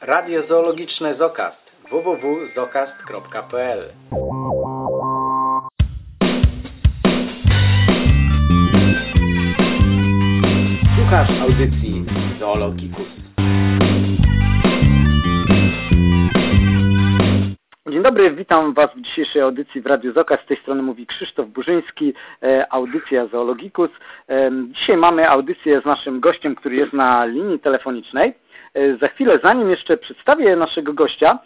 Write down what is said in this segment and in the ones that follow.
Radio Zoologiczne Zokast www.zokast.pl Słuchasz audycji Zoologikus. Dobry, witam Was w dzisiejszej audycji w Radiu Zoka. Z tej strony mówi Krzysztof Burzyński, e, audycja Zoologikus. E, dzisiaj mamy audycję z naszym gościem, który jest na linii telefonicznej. E, za chwilę, zanim jeszcze przedstawię naszego gościa,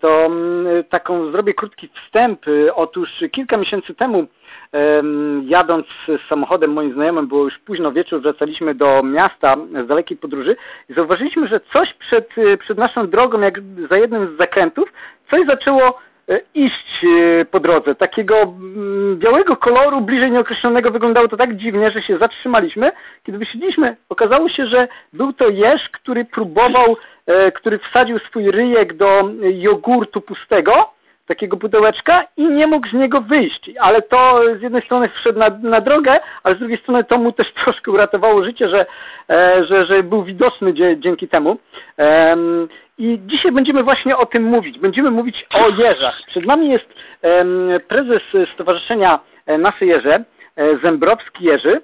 to mm, taką zrobię krótki wstęp. Otóż kilka miesięcy temu jadąc z samochodem moim znajomym, było już późno wieczór, wracaliśmy do miasta z dalekiej podróży i zauważyliśmy, że coś przed, przed naszą drogą, jak za jednym z zakrętów, coś zaczęło E, iść e, po drodze. Takiego mm, białego koloru, bliżej nieokreślonego, wyglądało to tak dziwnie, że się zatrzymaliśmy. Kiedy wysiedliśmy, okazało się, że był to jeż, który próbował, e, który wsadził swój ryjek do jogurtu pustego, takiego pudełeczka i nie mógł z niego wyjść. Ale to z jednej strony wszedł na, na drogę, ale z drugiej strony to mu też troszkę uratowało życie, że, że, że był widoczny dzięki temu. I dzisiaj będziemy właśnie o tym mówić. Będziemy mówić o jeżach. Przed nami jest prezes Stowarzyszenia e, Nasze Jeże, e, Zembrowski Jerzy.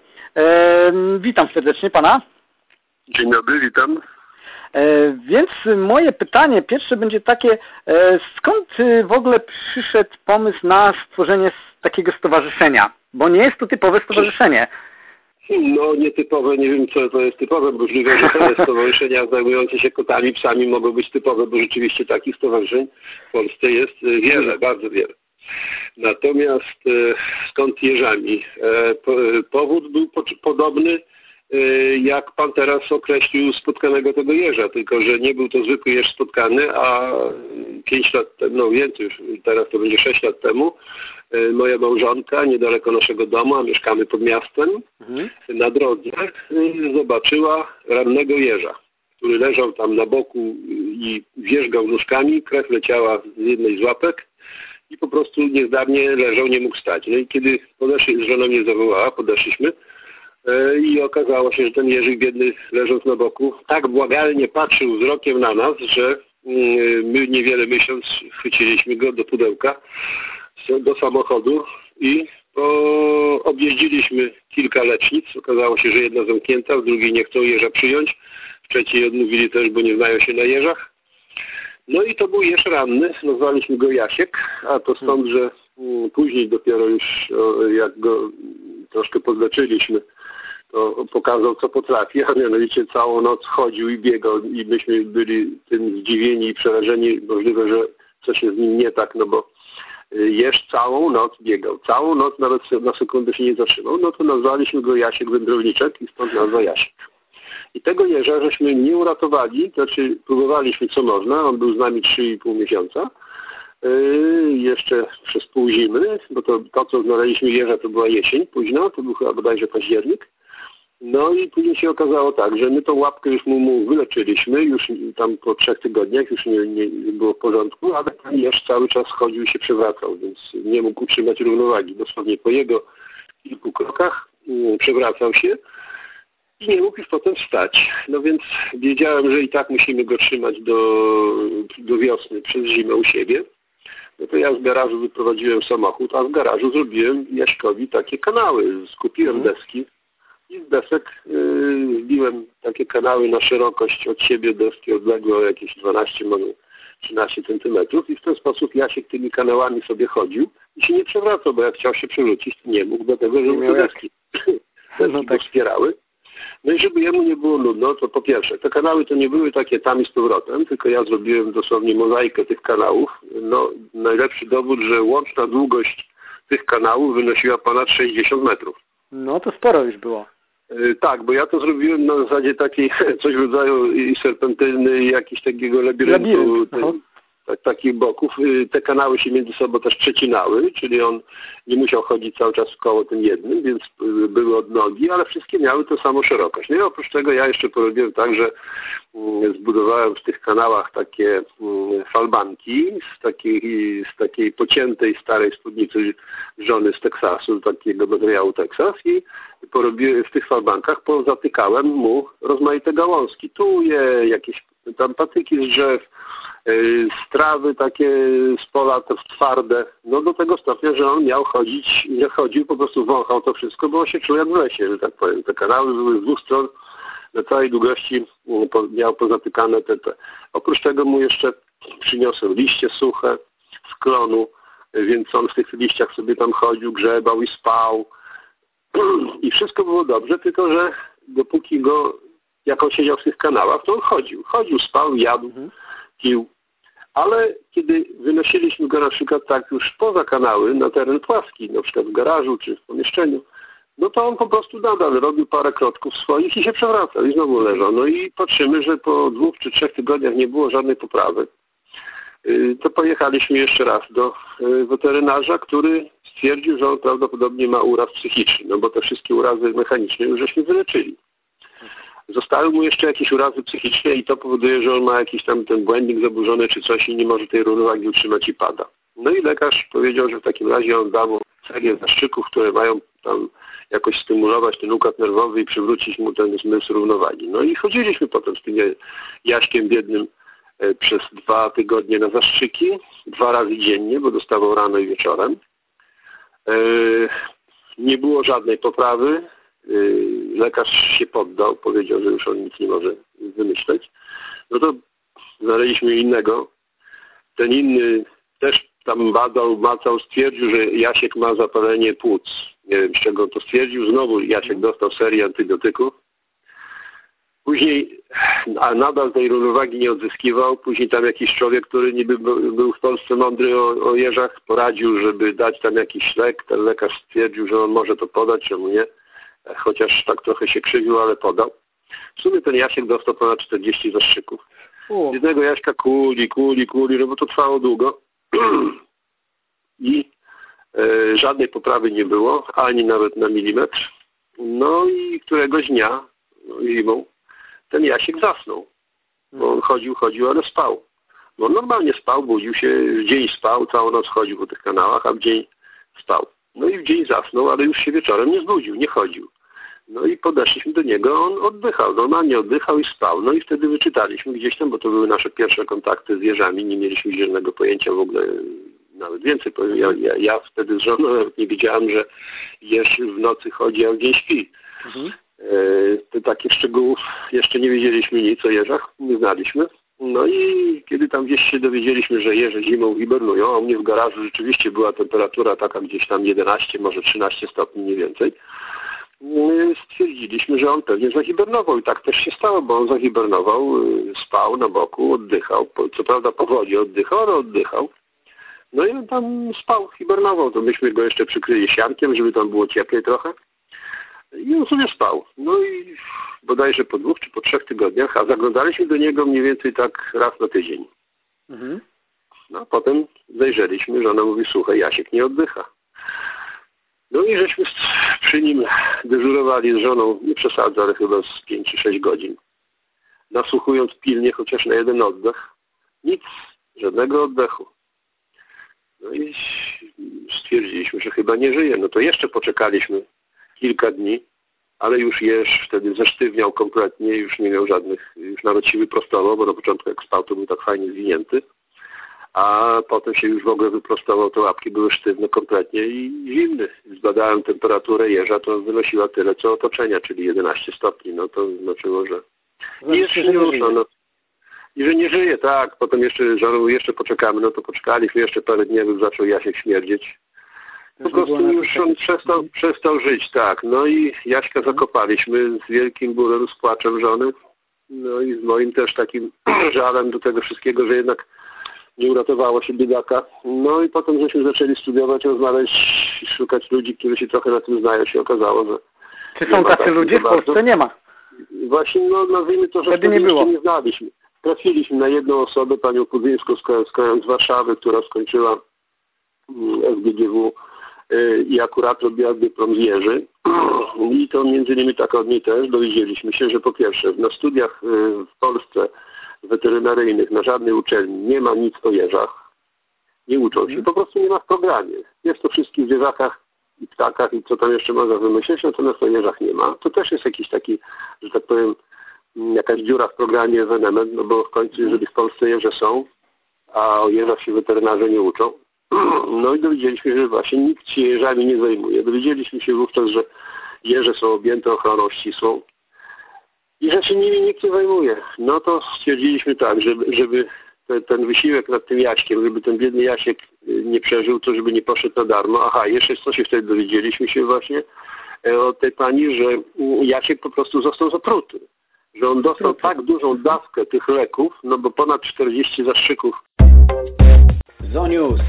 Witam serdecznie Pana. Dzień dobry, witam. E, więc moje pytanie pierwsze będzie takie, skąd w ogóle przyszedł pomysł na stworzenie takiego stowarzyszenia? Bo nie jest to typowe stowarzyszenie. No nietypowe, nie wiem co to jest typowe, możliwe, że te stowarzyszenia zajmujące się kotami, psami mogą być typowe, bo rzeczywiście takich stowarzyszeń w Polsce jest e, wiele, bardzo wiele. Natomiast e, skąd jeżami? E, powód był podobny jak pan teraz określił spotkanego tego jeża, tylko że nie był to zwykły jeż spotkany, a pięć lat temu, no więcej już, teraz to będzie sześć lat temu, E, moja małżonka niedaleko naszego domu, a mieszkamy pod miastem, mhm. na drodze e, zobaczyła rannego jeża, który leżał tam na boku i wierzgał nóżkami, krew leciała z jednej z łapek i po prostu niezdarnie leżał, nie mógł stać. No i kiedy podeszli, żona mnie zawołała, podeszliśmy i okazało się, że ten jeżyk biedny leżąc na boku tak błagalnie patrzył wzrokiem na nas, że mm, my niewiele myśląc chwyciliśmy go do pudełka do samochodu i po, objeździliśmy kilka lecznic. Okazało się, że jedna zamknięta, w drugiej nie chcą jeża przyjąć, w trzeciej odmówili też, bo nie znają się na jeżach. No i to był jeż ranny, nazwaliśmy go Jasiek, a to stąd, że mm, później dopiero już jak go troszkę podleczyliśmy, to pokazał co potrafi, a mianowicie całą noc chodził i biegał i myśmy byli tym zdziwieni i przerażeni, możliwe, że coś jest z nim nie tak, no bo jeż całą noc biegał. Całą noc nawet na sekundę się nie zatrzymał. No to nazwaliśmy go Jasiek Wędrowniczek i stąd nazwa Jasiek. I tego jeża żeśmy nie uratowali, znaczy próbowaliśmy co można, on był z nami 3,5 miesiąca. Yy, jeszcze przez pół zimy, bo to, to co znaleźliśmy jeża to była jesień późno, to był chyba bodajże październik. No i później się okazało tak, że my tą łapkę już mu, mu wyleczyliśmy, już tam po trzech tygodniach już nie, nie było w porządku, ale ten jeż cały czas chodził i się przewracał, więc nie mógł utrzymać równowagi. Dosłownie po jego kilku krokach um, przewracał się i nie mógł już potem wstać. No więc wiedziałem, że i tak musimy go trzymać do, do wiosny, przez zimę u siebie. No to ja z garażu wyprowadziłem samochód, a w garażu zrobiłem Jaśkowi takie kanały. Skupiłem mhm. deski i z desek yy, zbiłem takie kanały na szerokość od siebie deski odległe o jakieś 12, może 13 centymetrów i w ten sposób Jasiek tymi kanałami sobie chodził i się nie przewracał, bo jak chciał się przewrócić, to nie mógł, dlatego że te deski, deski no tak. wspierały. No i żeby jemu nie było nudno, to po pierwsze, te kanały to nie były takie tam i z powrotem, tylko ja zrobiłem dosłownie mozaikę tych kanałów. No, najlepszy dowód, że łączna długość tych kanałów wynosiła ponad 60 metrów. No to sporo już było. Y, tak, bo ja to zrobiłem na zasadzie takiej coś w rodzaju i serpentyny i jakiś takiego labiryntu. Labirynt, tak, takich boków. Y, te kanały się między sobą też przecinały, czyli on nie musiał chodzić cały czas w koło tym jednym, więc y, były od nogi, ale wszystkie miały tę samą szerokość. No i oprócz tego ja jeszcze porobiłem tak, że mm, zbudowałem w tych kanałach takie mm, falbanki z takiej, z takiej pociętej starej spódnicy żony z Teksasu, takiego materiału Teksas i porobiłem w tych falbankach, pozatykałem mu rozmaite gałązki. Tu je jakieś tam patyki z drzew, yy, strawy takie z pola twarde, no do tego stopnia, że on miał chodzić, nie chodził, po prostu wąchał to wszystko, bo się czuł jak w lesie, że tak powiem. Te kanały były z dwóch stron, na całej długości mm, miał pozatykane te, te. Oprócz tego mu jeszcze przyniosłem liście suche z klonu, więc on w tych liściach sobie tam chodził, grzebał i spał. I wszystko było dobrze, tylko że dopóki go, jak on siedział w tych kanałach, to on chodził. Chodził, spał, jadł, mhm. pił. Ale kiedy wynosiliśmy go na przykład tak już poza kanały, na teren płaski, na przykład w garażu czy w pomieszczeniu, no to on po prostu nadal robił parę kroków swoich i się przewracał i znowu leżał. No i patrzymy, że po dwóch czy trzech tygodniach nie było żadnej poprawy. Y, to pojechaliśmy jeszcze raz do y, weterynarza, który stwierdził, że on prawdopodobnie ma uraz psychiczny, no bo te wszystkie urazy mechaniczne już żeśmy wyleczyli. Zostały mu jeszcze jakieś urazy psychiczne i to powoduje, że on ma jakiś tam ten błędnik zaburzony czy coś i nie może tej równowagi utrzymać i pada. No i lekarz powiedział, że w takim razie on da mu serię zaszczyków, które mają tam jakoś stymulować ten układ nerwowy i przywrócić mu ten zmysł równowagi. No i chodziliśmy potem z tym Jaśkiem biednym e, przez dwa tygodnie na zastrzyki, dwa razy dziennie, bo dostawał rano i wieczorem. E, nie było żadnej poprawy. E, lekarz się poddał, powiedział, że już on nic nie może wymyśleć. No to znaleźliśmy innego. Ten inny też tam badał, macał, stwierdził, że Jasiek ma zapalenie płuc. Nie wiem, z czego on to stwierdził. Znowu Jasiek dostał serię antybiotyków. Później, a nadal tej równowagi nie odzyskiwał. Później tam jakiś człowiek, który niby był w Polsce mądry o, o jeżach, poradził, żeby dać tam jakiś lek. Ten lekarz stwierdził, że on może to podać, czemu nie. Chociaż tak trochę się krzywił, ale podał. W sumie ten Jasiek dostał ponad 40 zastrzyków. Jednego Jaśka kuli, kuli, kuli, no bo to trwało długo. I e, żadnej poprawy nie było, ani nawet na milimetr. No i któregoś dnia, no, zimą, ten Jasiek zasnął. Bo on chodził, chodził, ale spał. Bo on normalnie spał, budził się, w dzień spał, całą noc chodził po tych kanałach, a w dzień spał. No i w dzień zasnął, ale już się wieczorem nie zbudził, nie chodził. No i podeszliśmy do niego, on oddychał, normalnie oddychał i spał. No i wtedy wyczytaliśmy gdzieś tam, bo to były nasze pierwsze kontakty z jeżami, nie mieliśmy zielonego pojęcia w ogóle, nawet więcej powiem, ja, ja, ja wtedy z żoną nawet nie wiedziałem, że jeż w nocy chodzi, a w dzień śpi. Mhm. E, takich szczegółów jeszcze nie wiedzieliśmy nic o jeżach, nie znaliśmy. No i kiedy tam gdzieś się dowiedzieliśmy, że jeże zimą hibernują, a u mnie w garażu rzeczywiście była temperatura taka gdzieś tam 11, może 13 stopni mniej więcej, stwierdziliśmy, że on pewnie zahibernował i tak też się stało, bo on zahibernował, y, spał na boku, oddychał, co prawda powoli oddychał, ale oddychał. No i on tam spał, hibernował, to myśmy go jeszcze przykryli siankiem, żeby tam było cieplej trochę. I on sobie spał. No i bodajże po dwóch czy po trzech tygodniach, a zaglądaliśmy do niego mniej więcej tak raz na tydzień. Mhm. No a potem zajrzeliśmy, że ona mówi, słuchaj, Jasiek nie oddycha. No i żeśmy przy nim dyżurowali z żoną, nie przesadzę, ale chyba z 5 czy 6 godzin. Nasłuchując pilnie chociaż na jeden oddech. Nic, żadnego oddechu. No i stwierdziliśmy, że chyba nie żyje. No to jeszcze poczekaliśmy kilka dni, ale już jeż wtedy zesztywniał kompletnie, już nie miał żadnych, już nawet siły prostował, bo na początku jak spał, to był tak fajnie zwinięty a potem się już w ogóle wyprostował, te łapki były sztywne kompletnie i zimny. Zbadałem temperaturę jeża, to wynosiła tyle co otoczenia, czyli 11 stopni. No to znaczyło, że no, jeszcze nie rusza. No. I że nie żyje, tak. Potem jeszcze żoną, jeszcze poczekamy, no to poczekaliśmy jeszcze parę dni, jak zaczął Jasiek śmierdzieć. Po prostu już on przestał, mhm. przestał żyć, tak. No i Jaśka mhm. zakopaliśmy z wielkim bólem, z płaczem żony. No i z moim też takim żalem do tego wszystkiego, że jednak nie uratowało się biedaka. No i potem żeśmy zaczęli studiować, rozmawiać, szukać ludzi, którzy się trochę na tym znają. Się okazało, że... Czy są tacy ludzie? W Polsce nie ma. Właśnie, no nazwijmy to, że wtedy nie było. nie znaliśmy. Trafiliśmy na jedną osobę, panią Pudzyńską z Warszawy, która skończyła mm, SGGW y, i akurat robiła dyplom z Jerzy. I to między innymi tak od niej też dowiedzieliśmy się, że po pierwsze na studiach y, w Polsce weterynaryjnych na żadnej uczelni nie ma nic o jeżach. Nie uczą się, mhm. po prostu nie ma w programie. Jest to wszystkich zwierzakach i ptakach i co tam jeszcze można wymyśleć, natomiast o jeżach nie ma. To też jest jakiś taki, że tak powiem, jakaś dziura w programie ewenement, no bo w końcu jeżeli w Polsce jeże są, a o jeżach się weterynarze nie uczą, no i dowiedzieliśmy się, że właśnie nikt się jeżami nie zajmuje. Dowiedzieliśmy się wówczas, że jeże są objęte ochroną ścisłą i że się nimi nikt nie zajmuje. No to stwierdziliśmy tak, żeby, żeby te, ten wysiłek nad tym Jaśkiem, żeby ten biedny Jasiek y, nie przeżył, to żeby nie poszedł na darmo. Aha, jeszcze co się wtedy dowiedzieliśmy się właśnie e, od tej pani, że Jasiek po prostu został zapruty. Że on dostał tak dużą dawkę tych leków, no bo ponad 40 zastrzyków. Zonius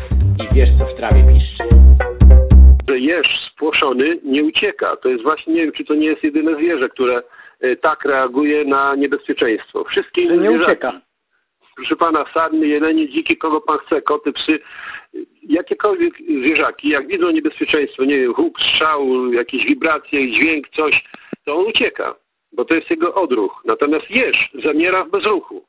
i wiesz co w trawie piszczy. Że jeż spłoszony nie ucieka. To jest właśnie, nie wiem, czy to nie jest jedyne zwierzę, które tak reaguje na niebezpieczeństwo. Wszystkie inne nie ucieka proszę pana, sarny, jelenie, dziki, kogo pan chce, koty, psy, jakiekolwiek zwierzaki, jak widzą niebezpieczeństwo, nie wiem, huk, strzał, jakieś wibracje, dźwięk, coś, to on ucieka, bo to jest jego odruch. Natomiast jeż zamiera w bezruchu.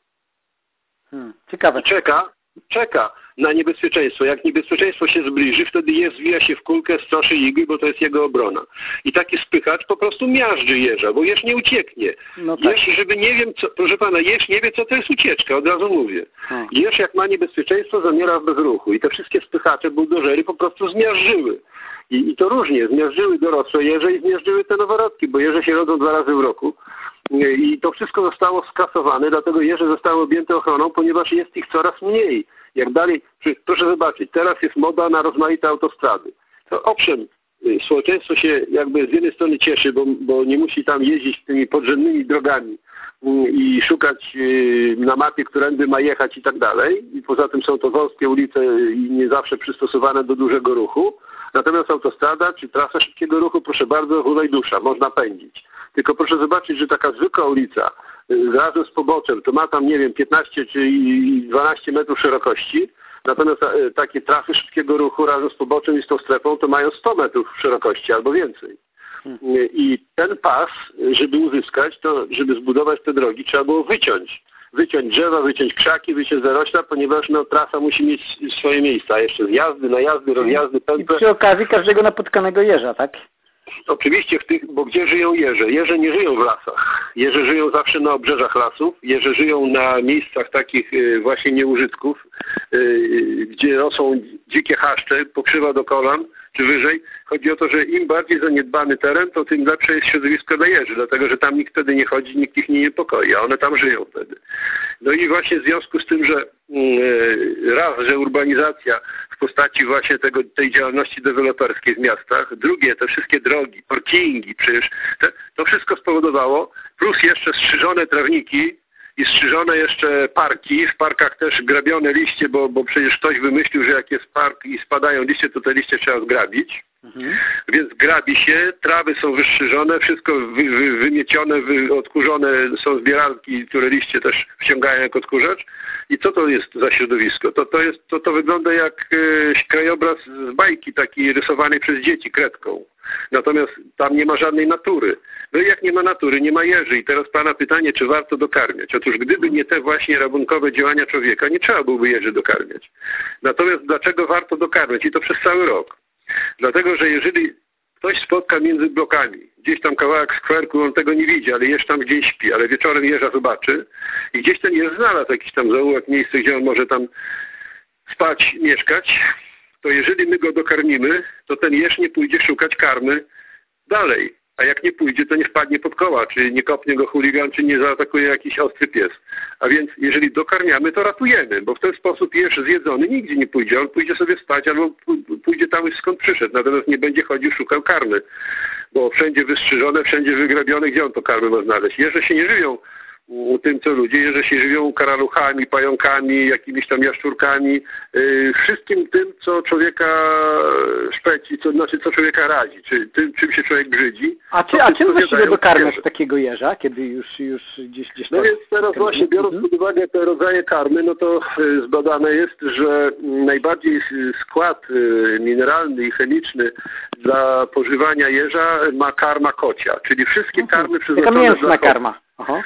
Hmm, ciekawe. Czeka, czeka na niebezpieczeństwo. Jak niebezpieczeństwo się zbliży, wtedy je zwija się w kulkę, stroszy igły, bo to jest jego obrona. I taki spychacz po prostu miażdży jeża, bo jeż nie ucieknie. No tak. Jeż, żeby nie wiem, co, proszę pana, jeż nie wie, co to jest ucieczka, od razu mówię. Hmm. Jeż, jak ma niebezpieczeństwo, zamiera w bezruchu. I te wszystkie spychacze, buldożery po prostu zmiażdżyły. I, I to różnie, zmiażdżyły dorosłe jeże i zmiażdżyły te noworodki, bo jeże się rodzą dwa razy w roku. I to wszystko zostało skasowane, dlatego jeże zostały objęte ochroną, ponieważ jest ich coraz mniej. Jak dalej, proszę zobaczyć, teraz jest moda na rozmaite autostrady. To owszem, y, społeczeństwo się jakby z jednej strony cieszy, bo, bo nie musi tam jeździć tymi podrzędnymi drogami y, i szukać y, na mapie, którędy ma jechać i tak dalej. I poza tym są to wąskie ulice i nie zawsze przystosowane do dużego ruchu. Natomiast autostrada czy trasa szybkiego ruchu, proszę bardzo, hulaj dusza, można pędzić. Tylko proszę zobaczyć, że taka zwykła ulica y, razem z poboczem to ma tam, nie wiem, 15 czy 12 metrów szerokości, natomiast y, takie trasy szybkiego ruchu razem z poboczem i z tą strefą to mają 100 metrów szerokości albo więcej. Hmm. Y, I ten pas, żeby uzyskać, to żeby zbudować te drogi, trzeba było wyciąć. Wyciąć drzewa, wyciąć krzaki, wyciąć zarośla, ponieważ no, trasa musi mieć swoje miejsca. Jeszcze zjazdy, najazdy, rozjazdy, pętle. I przy okazji każdego napotkanego jeża, tak? Oczywiście w tych, bo gdzie żyją jeże? Jeże nie żyją w lasach. Jeże żyją zawsze na obrzeżach lasów. Jeże żyją na miejscach takich y, właśnie nieużytków, y, gdzie rosną dzikie haszcze, pokrzywa do kolan czy wyżej. Chodzi o to, że im bardziej zaniedbany teren, to tym lepsze jest środowisko dla jeży, dlatego że tam nikt wtedy nie chodzi, nikt ich nie niepokoi, a one tam żyją wtedy. No i właśnie w związku z tym, że mm, raz, że urbanizacja w postaci właśnie tego, tej działalności deweloperskiej w miastach, drugie, te wszystkie drogi, parkingi, przecież te, to wszystko spowodowało, plus jeszcze strzyżone trawniki, i strzyżone jeszcze parki, w parkach też grabione liście, bo, bo przecież ktoś wymyślił, że jak jest park i spadają liście, to te liście trzeba zgrabić. Mhm. Więc grabi się, trawy są wystrzyżone, wszystko wy, wy, wymiecione, wy, odkurzone, są zbieralki, które liście też wciągają jak odkurzacz. I co to jest za środowisko? To, to, jest, to, to wygląda jak e, krajobraz z bajki, taki rysowany przez dzieci kredką. Natomiast tam nie ma żadnej natury. No i jak nie ma natury, nie ma jeży. I teraz Pana pytanie, czy warto dokarmiać? Otóż gdyby nie te właśnie rabunkowe działania człowieka, nie trzeba byłoby jeży dokarmiać. Natomiast dlaczego warto dokarmiać? I to przez cały rok. Dlatego, że jeżeli ktoś spotka między blokami, gdzieś tam kawałek skwerku, on tego nie widzi, ale jeż tam gdzieś śpi, ale wieczorem jeża zobaczy i gdzieś ten jeż znalazł jakiś tam zaułek, miejsce, gdzie on może tam spać, mieszkać, to jeżeli my go dokarmimy, to ten jeż nie pójdzie szukać karmy dalej. A jak nie pójdzie, to nie wpadnie pod koła, czy nie kopnie go chuligan, czy nie zaatakuje jakiś ostry pies. A więc jeżeli dokarmiamy, to ratujemy, bo w ten sposób jeż zjedzony nigdzie nie pójdzie. On pójdzie sobie spać albo pójdzie tam, skąd przyszedł. Natomiast nie będzie chodził, szukał karmy. Bo wszędzie wystrzyżone, wszędzie wygrabione, gdzie on to karmy ma znaleźć? Jeże się nie żywią tym, co ludzie, że się żywią karaluchami, pająkami, jakimiś tam jaszczurkami, yy, wszystkim tym, co człowieka szpeci, co, znaczy co człowieka razi, czy tym, czym się człowiek brzydzi. A, czy, a czym właściwie dokarmiasz takiego jeża, kiedy już, już gdzieś, gdzieś No więc teraz właśnie biorąc mhm. pod uwagę te rodzaje karmy, no to y, zbadane jest, że najbardziej skład y, mineralny i chemiczny dla pożywania jeża ma karma kocia, czyli wszystkie mhm. karmy przeznaczone mięsna karma. Aha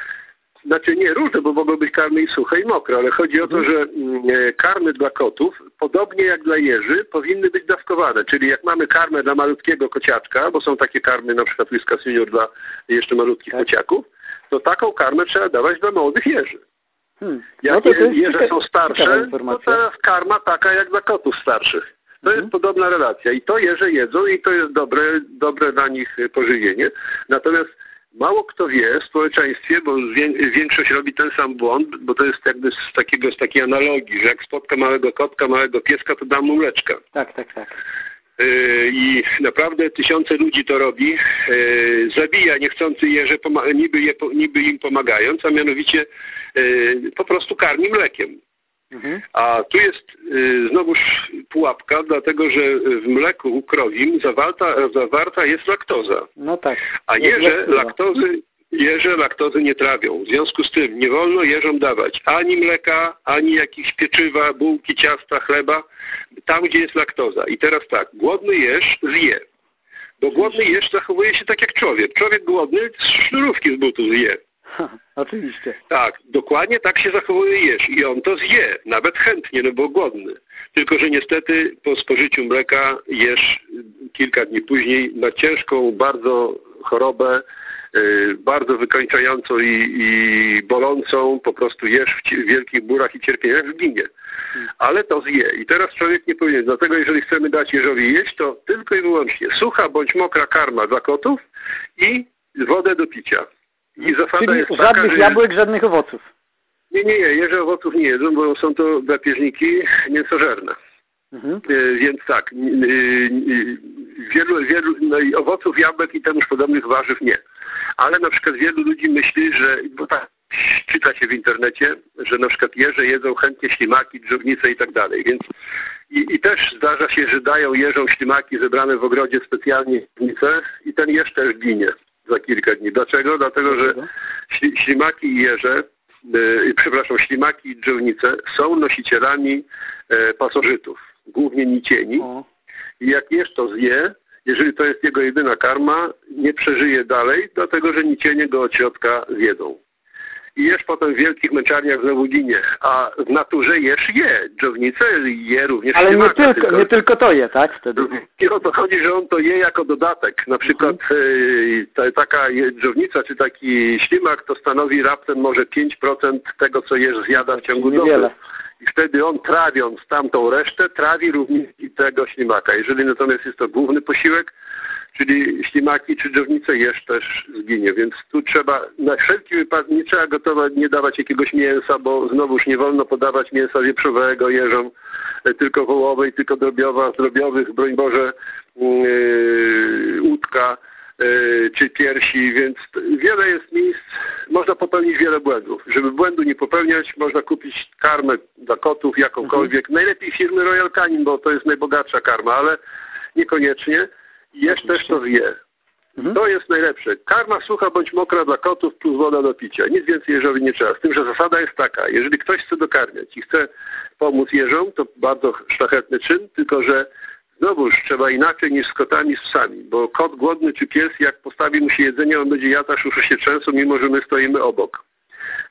znaczy nie różne, bo mogą być karmy i suche i mokre, ale chodzi o to, mhm. że mm, e, karmy dla kotów, podobnie jak dla jeży, powinny być dawkowane. Czyli jak mamy karmę dla malutkiego kociaczka, bo są takie karmy na przykład Whiskas Senior dla jeszcze malutkich tak. kociaków, to taką karmę trzeba dawać dla młodych jeży. Hmm. Jak no jeże są starsze, to teraz karma taka jak dla kotów starszych. To jest mhm. podobna relacja i to jeże jedzą i to jest dobre, dobre dla nich pożywienie. Natomiast mało kto wie w społeczeństwie, bo większość robi ten sam błąd, bo to jest jakby z, takiego, z takiej analogii, że jak spotka małego kotka, małego pieska, to da mu mleczka. Tak, tak, tak. Y, I naprawdę tysiące ludzi to robi. Y, zabija niechcący jeże, niby, je, niby im pomagając, a mianowicie y, po prostu karmi mlekiem. Mhm. A tu jest y, znowuż pułapka, dlatego że w mleku krowim zawarta, zawarta jest laktoza. No tak. A jeże laktozy, jeże laktozy nie trawią. W związku z tym nie wolno jeżom dawać ani mleka, ani jakichś pieczywa, bułki, ciasta, chleba, tam gdzie jest laktoza. I teraz tak, głodny jeż zje. Bo głodny jeż zachowuje się tak jak człowiek. Człowiek głodny sznurówki z butów zje. Oczywiście. Tak, dokładnie tak się zachowuje jeż i on to zje, nawet chętnie, no bo głodny. Tylko, że niestety po spożyciu mleka jeż kilka dni później ma ciężką bardzo chorobę, yy, bardzo wykończającą i, i, bolącą, po prostu jeż w wielkich bólach i cierpieniach zginie. Ale to zje. I teraz człowiek nie powinien. Dlatego jeżeli chcemy dać jeżowi jeść, to tylko i wyłącznie sucha bądź mokra karma dla kotów i wodę do picia. I zasada Czyli taka, żadnych jabłek, żadnych owoców. Nie, nie, nie, jeże owoców nie jedzą, bo są to drapieżniki mięsożerne. Mhm. E, więc tak, wielu, wielu no i owoców, jabłek i temuż podobnych warzyw nie. Ale na przykład wielu ludzi myśli, że, bo tak czyta się w internecie, że na przykład jeże jedzą chętnie ślimaki, dżownice i tak dalej. Więc i, i, też zdarza się, że dają jeżą ślimaki zebrane w ogrodzie specjalnie dżownice i ten jeż też ginie za kilka dni. Dlaczego? Dlatego, że ślimaki i jeże, yy, przepraszam, ślimaki i drzewnice są nosicielami yy, pasożytów, głównie nicieni. I jak jesz to zje, jeżeli to jest jego jedyna karma, nie przeżyje dalej, dlatego że nicienie go od środka zjedzą jesz potem w wielkich męczarniach znowu ginie. A w naturze jesz je. Dżownicę je również Ale nie, tylko, tylko, nie tylko to je, tak? Wtedy. I o to chodzi, że on to je jako dodatek. Na przykład mhm. ta, taka dżownica czy taki ślimak to stanowi raptem może 5% tego, co jesz zjada w ciągu doby. I wtedy on trawiąc tamtą resztę, trawi również i tego ślimaka. Jeżeli natomiast jest to główny posiłek, czyli ślimaki czy dżownice jesz też zginie, więc tu trzeba na wszelki wypadek nie trzeba gotować, nie dawać jakiegoś mięsa, bo znowuż nie wolno podawać mięsa wieprzowego jeżom, e, tylko wołowej, tylko drobiowa, drobiowych, broń Boże, yy, łódka yy, czy piersi, więc wiele jest miejsc, można popełnić wiele błędów. Żeby błędu nie popełniać, można kupić karmę dla kotów, jakąkolwiek, mhm. najlepiej firmy Royal Canin, bo to jest najbogatsza karma, ale niekoniecznie Jesz też to zje. Mhm. To jest najlepsze. Karma sucha bądź mokra dla kotów plus woda do picia. Nic więcej jeżowi nie trzeba. Z tym, że zasada jest taka. Jeżeli ktoś chce dokarmiać i chce pomóc jeżom, to bardzo szlachetny czyn, tylko że znowuż trzeba inaczej niż z kotami, z psami, bo kot głodny czy pies, jak postawi mu się jedzenie, on będzie jadł, aż uszy się trzęsą, mimo że my stoimy obok.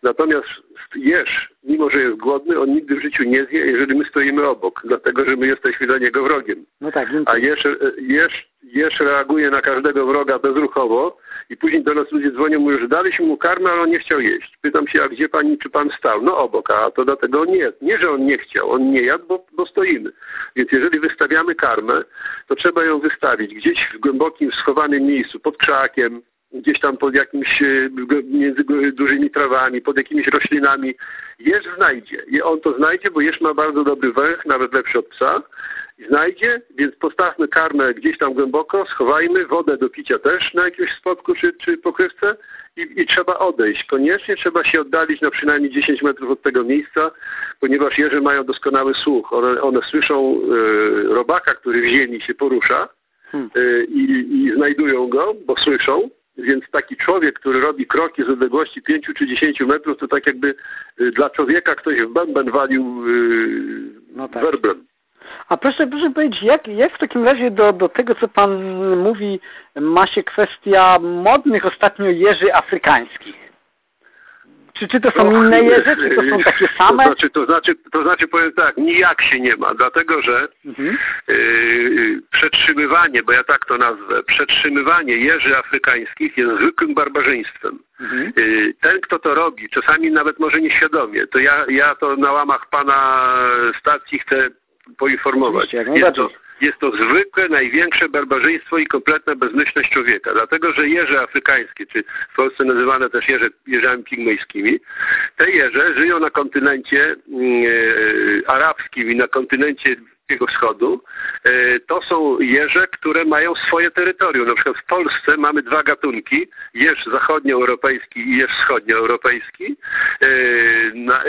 Natomiast jesz, mimo że jest głodny, on nigdy w życiu nie zje, jeżeli my stoimy obok, dlatego że my jesteśmy dla niego wrogiem. No tak, A jesz, jesz, jesz reaguje na każdego wroga bezruchowo i później do nas ludzie dzwonią, mówią, że daliśmy mu karmę, ale on nie chciał jeść. Pytam się, a gdzie pani, czy pan stał? No obok, a to dlatego on nie Nie, że on nie chciał, on nie jadł, bo, bo stoimy. Więc jeżeli wystawiamy karmę, to trzeba ją wystawić gdzieś w głębokim, schowanym miejscu, pod krzakiem, gdzieś tam pod jakimś, e, między dużymi trawami, pod jakimiś roślinami. Jeż znajdzie. On to znajdzie, bo jeż ma bardzo dobry węch, nawet lepszy od psa. Znajdzie, więc postawmy karmę gdzieś tam głęboko, schowajmy, wodę do picia też na jakimś spotku czy, czy pokrywce i, i trzeba odejść. Koniecznie trzeba się oddalić na przynajmniej 10 metrów od tego miejsca, ponieważ jeże mają doskonały słuch. One, one słyszą y, robaka, który w ziemi się porusza, hmm. y, i, i znajdują go, bo słyszą więc taki człowiek, który robi kroki z odległości 5 czy 10 metrów, to tak jakby y, dla człowieka ktoś w bęben walił yy, no tak. werblem. A proszę, proszę powiedzieć, jak, jak w takim razie do, do tego, co Pan mówi, ma się kwestia modnych ostatnio jeży afrykańskich? Czy, czy to są inne jeże, czy to są takie same? To znaczy, to znaczy, to znaczy powiem tak, nijak się nie ma, dlatego że mhm. yy, przetrzymywanie, bo ja tak to nazwę, przetrzymywanie jeży afrykańskich jest zwykłym barbarzyństwem. Mhm. Yy, ten, kto to robi, czasami nawet może nieświadomie, to ja, ja to na łamach pana stacji chcę poinformować. Jest to, jest to zwykłe, największe barbarzyństwo i kompletna bezmyślność człowieka. Dlatego, że jeże afrykańskie, czy w Polsce nazywane też jeże, jeżami pigmejskimi, te jeże żyją na kontynencie e, arabskim i na kontynencie Bliskiego Wschodu, e, to są jeże, które mają swoje terytorium. Na przykład w Polsce mamy dwa gatunki, jeż zachodnioeuropejski i jeż wschodnioeuropejski. E, na,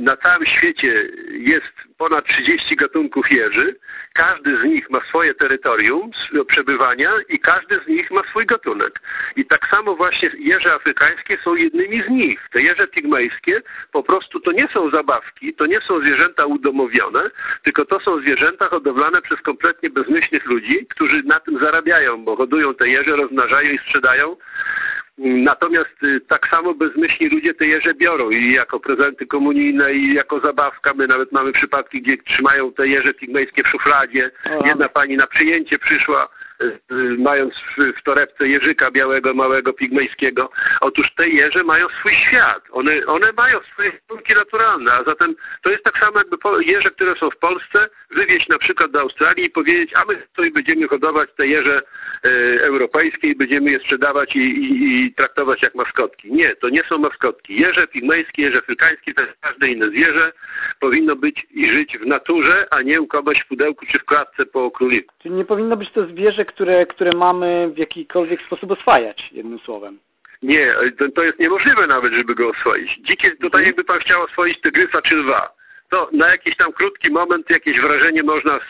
na całym świecie jest ponad 30 gatunków jeży. Każdy z nich ma swoje terytorium przebywania i każdy z nich ma swój gatunek. I tak samo właśnie jeże afrykańskie są jednymi z nich. Te jeże pigmejskie po prostu to nie są zabawki, to nie są zwierzęta udomowione, tylko to są zwierzęta hodowlane przez kompletnie bezmyślnych ludzi, którzy na tym zarabiają, bo hodują te jeże, rozmnażają i sprzedają Natomiast y, tak samo bezmyślni ludzie te jeże biorą i jako prezenty komunijne i jako zabawka. My nawet mamy przypadki, gdzie trzymają te jeże pigmejskie w szufladzie. Jedna pani na przyjęcie przyszła mając w, torebce jeżyka białego, małego, pigmejskiego. Otóż te jeże mają swój świat. One, one mają swoje warunki naturalne, a zatem to jest tak samo jakby jeże, które są w Polsce, wywieźć na przykład do Australii i powiedzieć, a my tutaj będziemy hodować te jeże e, europejskie i będziemy je sprzedawać i, i, i, traktować jak maskotki. Nie, to nie są maskotki. Jeże pigmejskie, jeże afrykańskie, to jest każde inne zwierzę, powinno być i żyć w naturze, a nie u kogoś w pudełku czy w klatce po króliku. Czyli nie powinno być to zwierzę, które, które mamy w jakikolwiek sposób oswajać, jednym słowem. Nie, to, to jest niemożliwe nawet, żeby go oswoić. Dzikie, tutaj mhm. jakby pan chciał oswoić tygrysa czy lwa, to na jakiś tam krótki moment jakieś wrażenie można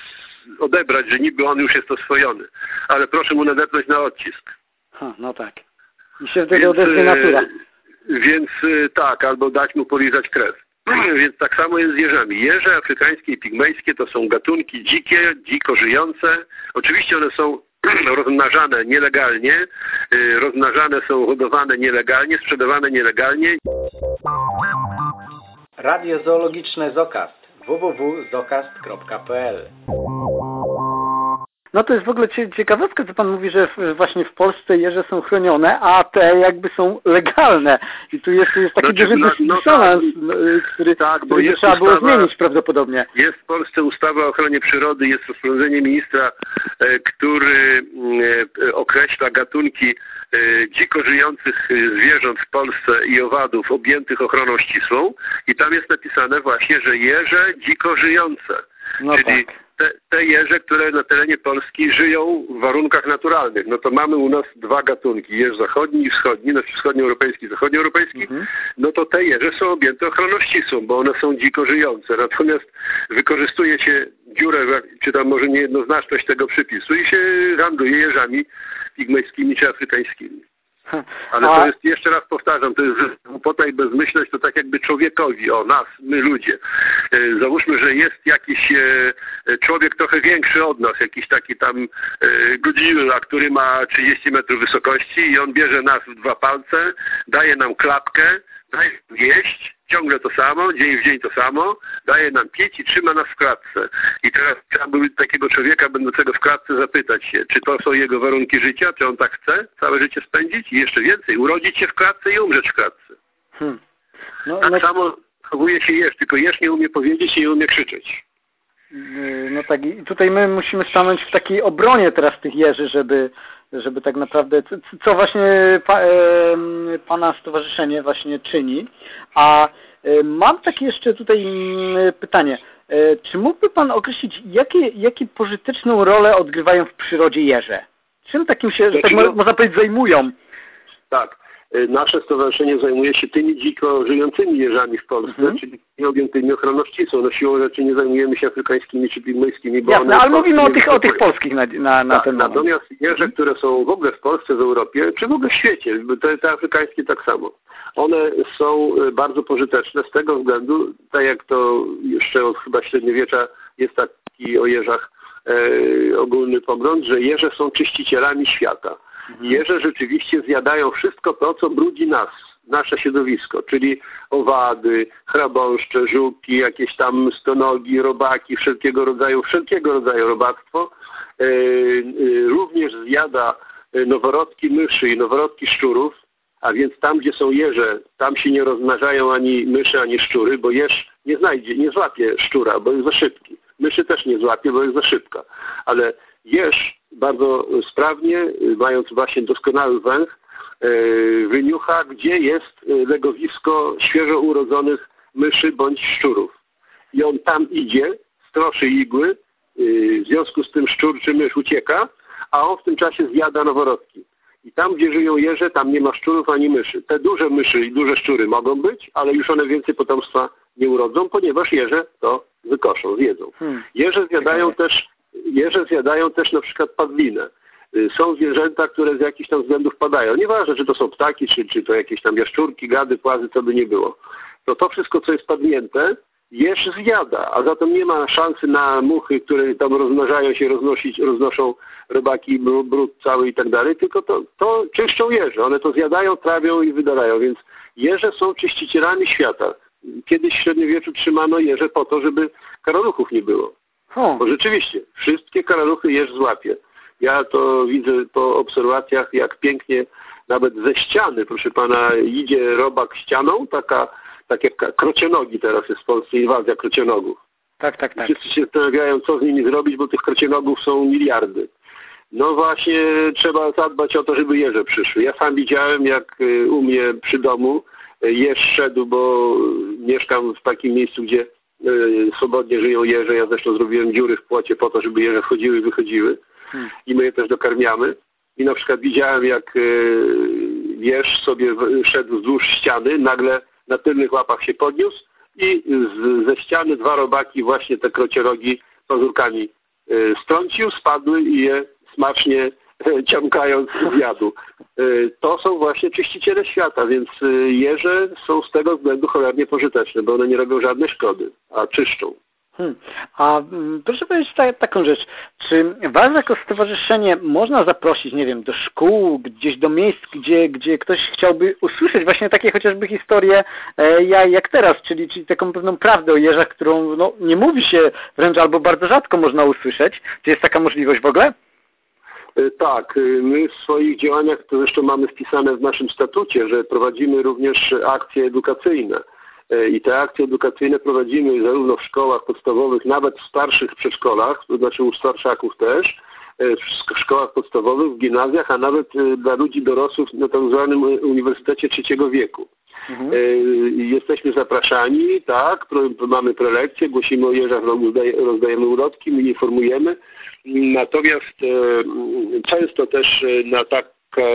odebrać, że niby on już jest oswojony. Ale proszę mu nadepnąć na odcisk. Ha, no tak. I się wtedy odezwie e, natura. Więc e, tak, albo dać mu polizać krew. Więc tak samo jest z jeżami. Jeże afrykańskie i pigmejskie to są gatunki dzikie, dziko żyjące. Oczywiście one są rozmnażane nielegalnie, y, rozmnażane są hodowane nielegalnie, sprzedawane nielegalnie. Radio Zoologiczne Zokast www.zokast.pl no to jest w ogóle ciekawostka, co Pan mówi, że właśnie w Polsce jeże są chronione, a te jakby są legalne. I tu jest, jest taki znaczy, duży no, no, dysonans, tak, no, który, tak, który trzeba ustawa, było zmienić prawdopodobnie. Jest w Polsce ustawa o ochronie przyrody, jest rozporządzenie ministra, e, który e, określa gatunki e, dziko żyjących zwierząt w Polsce i owadów objętych ochroną ścisłą i tam jest napisane właśnie, że jeże dziko żyjące. No Czyli tak te, te jeże, które na terenie Polski żyją w warunkach naturalnych. No to mamy u nas dwa gatunki, jeż zachodni i wschodni, znaczy wschodnioeuropejski i zachodnioeuropejski, mhm. no to te jeże są objęte ochroną ścisłą, bo one są dziko żyjące. Natomiast wykorzystuje się dziurę, czy tam może niejednoznaczność tego przypisu i się handluje jeżami pigmejskimi czy afrykańskimi. Ale to jest, jeszcze raz powtarzam, to jest głupota i bezmyślność, to tak jakby człowiekowi, o nas, my ludzie. E, załóżmy, że jest jakiś e, człowiek trochę większy od nas, jakiś taki tam e, Godzilla, który ma 30 metrów wysokości i on bierze nas w dwa palce, daje nam klapkę, daje jeść, ciągle to samo, dzień w dzień to samo, daje nam pić i trzyma nas w klatce. I teraz trzeba by takiego człowieka będącego w klatce zapytać się, czy to są jego warunki życia, czy on tak chce całe życie spędzić i jeszcze więcej, urodzić się w klatce i umrzeć w klatce. Hmm. No, tak no... samo chowuje się jeż, tylko jeż nie umie powiedzieć i nie umie krzyczeć. Yy, no tak, i tutaj my musimy stanąć w takiej obronie teraz tych jeży, żeby, żeby tak naprawdę, co właśnie pa, e, Pana stowarzyszenie właśnie czyni. A e, mam takie jeszcze tutaj pytanie. E, czy mógłby Pan określić, jakie, jakie pożyteczną rolę odgrywają w przyrodzie jeże? Czym takim się, że tak można powiedzieć, zajmują? Tak. Y, nasze stowarzyszenie zajmuje się tymi dziko żyjącymi jeżami w Polsce, mhm. czyli objętymi ochroną ścisłą. No siłą rzeczy nie zajmujemy się afrykańskimi czy pigmejskimi. Bo Jasne, ale mówimy o tych, o tych polskich na, na, na tak, ten moment. Natomiast jeże, które są w ogóle w Polsce, w Europie, czy w ogóle w świecie, te, te afrykańskie tak samo, one są y, bardzo pożyteczne z tego względu, tak jak to jeszcze od chyba średniowiecza jest taki o jeżach e, ogólny pogląd, że jeże są czyścicielami świata. Jeże rzeczywiście zjadają wszystko to, co brudzi nas. nasze środowisko, czyli owady, chrabąszcze, żółki, jakieś tam stonogi, robaki, wszelkiego rodzaju, wszelkiego rodzaju robactwo, e, e, również zjada noworodki myszy i noworodki szczurów, a więc tam, gdzie są jeże, tam się nie rozmnażają ani myszy, ani szczury, bo jeż nie znajdzie, nie złapie szczura, bo jest za szybki. Myszy też nie złapie, bo jest za szybka. Ale jeż bardzo sprawnie, mając właśnie doskonały węch, e, wyniucha, gdzie jest legowisko świeżo urodzonych myszy bądź szczurów. I on tam idzie, stroszy igły, e, w związku z tym szczur czy mysz ucieka, a on w tym czasie zjada noworodki. I tam, gdzie żyją jeże, tam nie ma szczurów ani myszy. Te duże myszy i duże szczury mogą być, ale już one więcej potomstwa nie urodzą, ponieważ jeże to wykoszą, zjedzą. Hmm. Jeże zjadają też, jeże zjadają też na przykład padlinę. Y, są zwierzęta, które z jakichś tam względów padają. Nieważne, czy to są ptaki, czy, czy to jakieś tam jaszczurki, gady, płazy, co by nie było. To to wszystko, co jest padnięte, jeż zjada, a zatem nie ma szansy na muchy, które tam rozmnażają się, roznosić, roznoszą rybaki, brud cały i tak dalej, tylko to, to czyszczą jeże. One to zjadają, trawią i wydalają, więc jeże są czyścicielami świata. Kiedyś w średniowieczu trzymano jeże po to, żeby karaluchów nie było. Hmm. Bo rzeczywiście, wszystkie karaluchy jeż złapie. Ja to widzę po obserwacjach, jak pięknie nawet ze ściany, proszę pana, idzie robak ścianą, taka tak jak krocionogi teraz jest w Polsce, inwazja krocionogów. Tak, tak, tak. Wszyscy się zastanawiają, co z nimi zrobić, bo tych krocionogów są miliardy. No właśnie trzeba zadbać o to, żeby jeże przyszły. Ja sam widziałem, jak y, u mnie przy domu y, jeż szedł, bo mieszkam w takim miejscu, gdzie swobodnie żyją jeże. Ja zresztą zrobiłem dziury w płocie po to, żeby jeże wchodziły i wychodziły. Hmm. I my je też dokarmiamy. I na przykład widziałem, jak jeż sobie szedł wzdłuż ściany, nagle na tylnych łapach się podniósł i z, ze ściany dwa robaki właśnie te krocierogi pazurkami y, strącił, spadły i je smacznie ciąkając zjadł. Y, to są właśnie czyściciele świata, więc y, jeże są z tego względu cholernie pożyteczne, bo one nie robią żadnej szkody, a czyszczą. Hmm. A mm, proszę powiedzieć ta, taką rzecz, czy Was jako stowarzyszenie można zaprosić, nie wiem, do szkół, gdzieś do miejsc, gdzie, gdzie ktoś chciałby usłyszeć właśnie takie chociażby historie e, jak teraz, czyli, czyli taką pewną prawdę o jeżach, którą no, nie mówi się wręcz albo bardzo rzadko można usłyszeć. Czy jest taka możliwość w ogóle? E, tak, e, my w swoich działaniach, to zresztą mamy wpisane w naszym statucie, że prowadzimy również akcje edukacyjne. E, I te akcje edukacyjne prowadzimy zarówno w szkołach podstawowych, nawet w starszych przedszkolach, to znaczy u starszaków też, w szkołach podstawowych, w gimnazjach, a nawet dla ludzi dorosłych na tak zwanym Uniwersytecie Trzeciego Wieku. Mhm. Jesteśmy zapraszani, tak, mamy prelekcje, głosimy o jeżach, rozdajemy ulotki, my informujemy. Natomiast często też na tak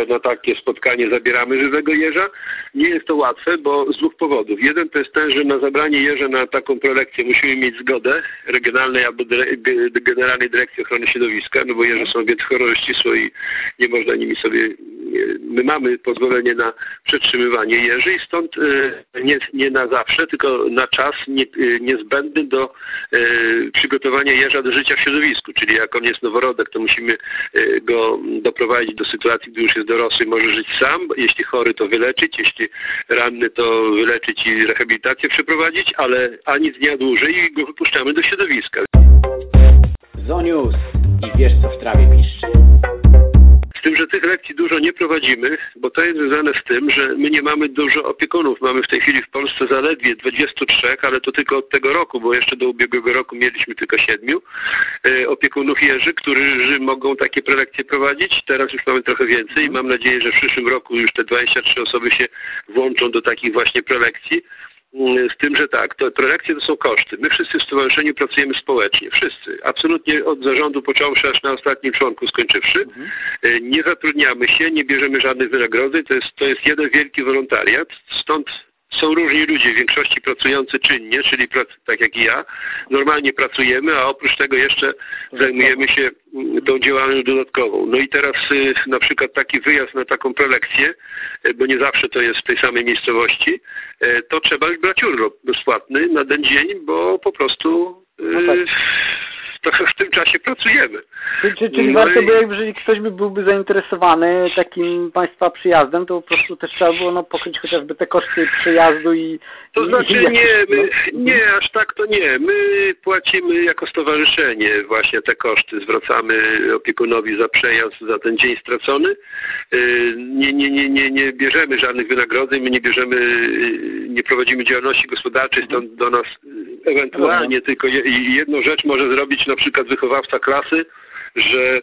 na takie spotkanie zabieramy żywego jeża. Nie jest to łatwe, bo z dwóch powodów. Jeden to jest ten, że na zabranie jeża na taką prelekcję musimy mieć zgodę regionalnej albo Generalnej Dyrekcji Ochrony Środowiska, no bo jeże są więc choroby ścisłe i nie można nimi sobie my mamy pozwolenie na przetrzymywanie jeży i stąd e, nie, nie na zawsze, tylko na czas nie, e, niezbędny do e, przygotowania jeża do życia w środowisku. Czyli jak on jest noworodek, to musimy go doprowadzić do sytuacji, gdy już jest dorosły, może żyć sam. Jeśli chory, to wyleczyć, jeśli ranny, to wyleczyć i rehabilitację przeprowadzić, ale ani dnia dłużej go wypuszczamy do środowiska. Zonius i wiesz co w trawie piszczy. Z tym, że tych lekcji dużo nie prowadzimy, bo to jest związane z tym, że my nie mamy dużo opiekunów. Mamy w tej chwili w Polsce zaledwie 23, ale to tylko od tego roku, bo jeszcze do ubiegłego roku mieliśmy tylko siedmiu e, opiekunów jeży, którzy mogą takie prelekcje prowadzić. Teraz już mamy trochę więcej i mam nadzieję, że w przyszłym roku już te 23 osoby się włączą do takich właśnie prelekcji. Mm, z tym, że tak, to prelekcje to są koszty. My wszyscy w stowarzyszeniu pracujemy społecznie. Wszyscy. Absolutnie od zarządu począwszy aż na ostatnim członku skończywszy. Mhm. E, nie zatrudniamy się, nie bierzemy żadnych wynagrodzeń. To jest, to jest jeden wielki wolontariat. Stąd są różni ludzie, w większości pracujący czynnie, czyli tak jak i ja, normalnie pracujemy, a oprócz tego jeszcze zajmujemy się mm, tą działalnością dodatkową. No i teraz y, na przykład taki wyjazd na taką prelekcję, y, bo nie zawsze to jest w tej samej miejscowości, y, to trzeba brać urlop bezpłatny na ten dzień, bo po prostu no tak. to w tym czasie pracujemy. Czyli, czyli no warto by, jeżeli ktoś by byłby zainteresowany takim Państwa przyjazdem, to po prostu też trzeba było no, pokryć chociażby te koszty przyjazdu i... To znaczy i nie, my, nie, aż tak to nie. My płacimy jako stowarzyszenie właśnie te koszty, zwracamy opiekunowi za przejazd, za ten dzień stracony. Y, nie, nie, nie, nie, nie bierzemy żadnych wynagrodzeń, my nie bierzemy, y, nie prowadzimy działalności gospodarczej, stąd do nas y, ewentualnie tylko jedną rzecz może zrobić na przykład wychowawca klasy, że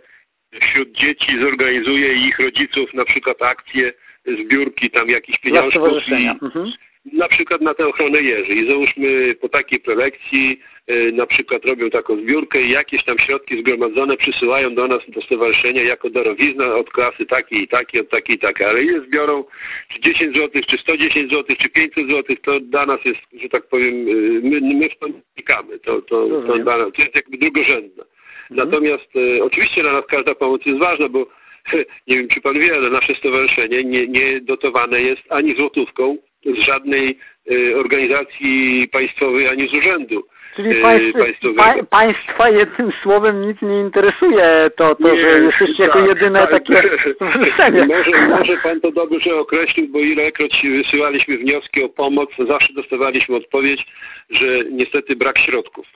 wśród dzieci zorganizuje ich rodziców na przykład akcje, zbiórki tam jakichś pieniążków i, mhm. na przykład na tę ochronę jeży. I załóżmy po takiej prelekcji y, na przykład robią taką zbiórkę i jakieś tam środki zgromadzone przysyłają do nas do stowarzyszenia jako darowizna od klasy takiej i takiej, od takiej i takiej. Ale ile zbiorą, czy 10 zł, czy 110 zł, czy 500 zł, to dla nas jest, że tak powiem, y, my, my w to nie To, to, to, to, to jest jakby drugorzędne. Mhm. Natomiast e, oczywiście dla nas każda pomoc jest ważna, bo nie wiem czy pan wie, ale nasze stowarzyszenie nie, nie dotowane jest ani złotówką z żadnej e, organizacji państwowej, ani z urzędu. Czyli e, państw, pa, państwa jednym słowem nic nie interesuje to, to nie, że jesteście tak, jako jedyne tak, takie. Może, może pan to dobrze określił, bo ilekroć wysyłaliśmy wnioski o pomoc, zawsze dostawaliśmy odpowiedź, że niestety brak środków.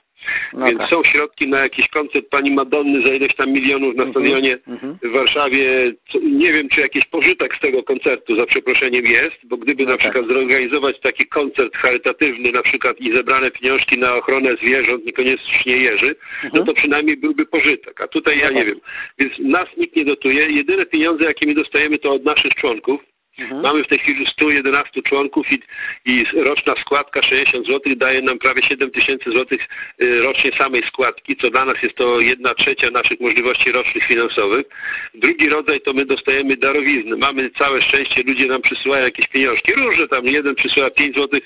No Więc tak. są środki na jakiś koncert pani Madonny za ileś tam milionów na mhm, stadionie mm-hmm. w Warszawie. Nie wiem, czy jakiś pożytek z tego koncertu za przeproszeniem jest, bo gdyby no na tak. przykład zorganizować taki koncert charytatywny na przykład i zebrane pieniążki na ochronę zwierząt, niekoniecznie jeży, mm-hmm. no mhm. to przynajmniej byłby pożytek. A tutaj ja no nie tak. wiem. Więc nas nikt nie dotuje. Jedyne pieniądze, jakie my dostajemy, to od naszych członków. Mhm. Mamy w tej chwili 111 członków i, i roczna składka 60 zł daje nam prawie 7 tysięcy złotych y, rocznie samej składki, co dla nas jest to jedna trzecia naszych możliwości rocznych finansowych. Drugi rodzaj to my dostajemy darowizny. Mamy całe szczęście, ludzie nam przysyłają jakieś pieniążki, różne tam, jeden przysyła 5 zł,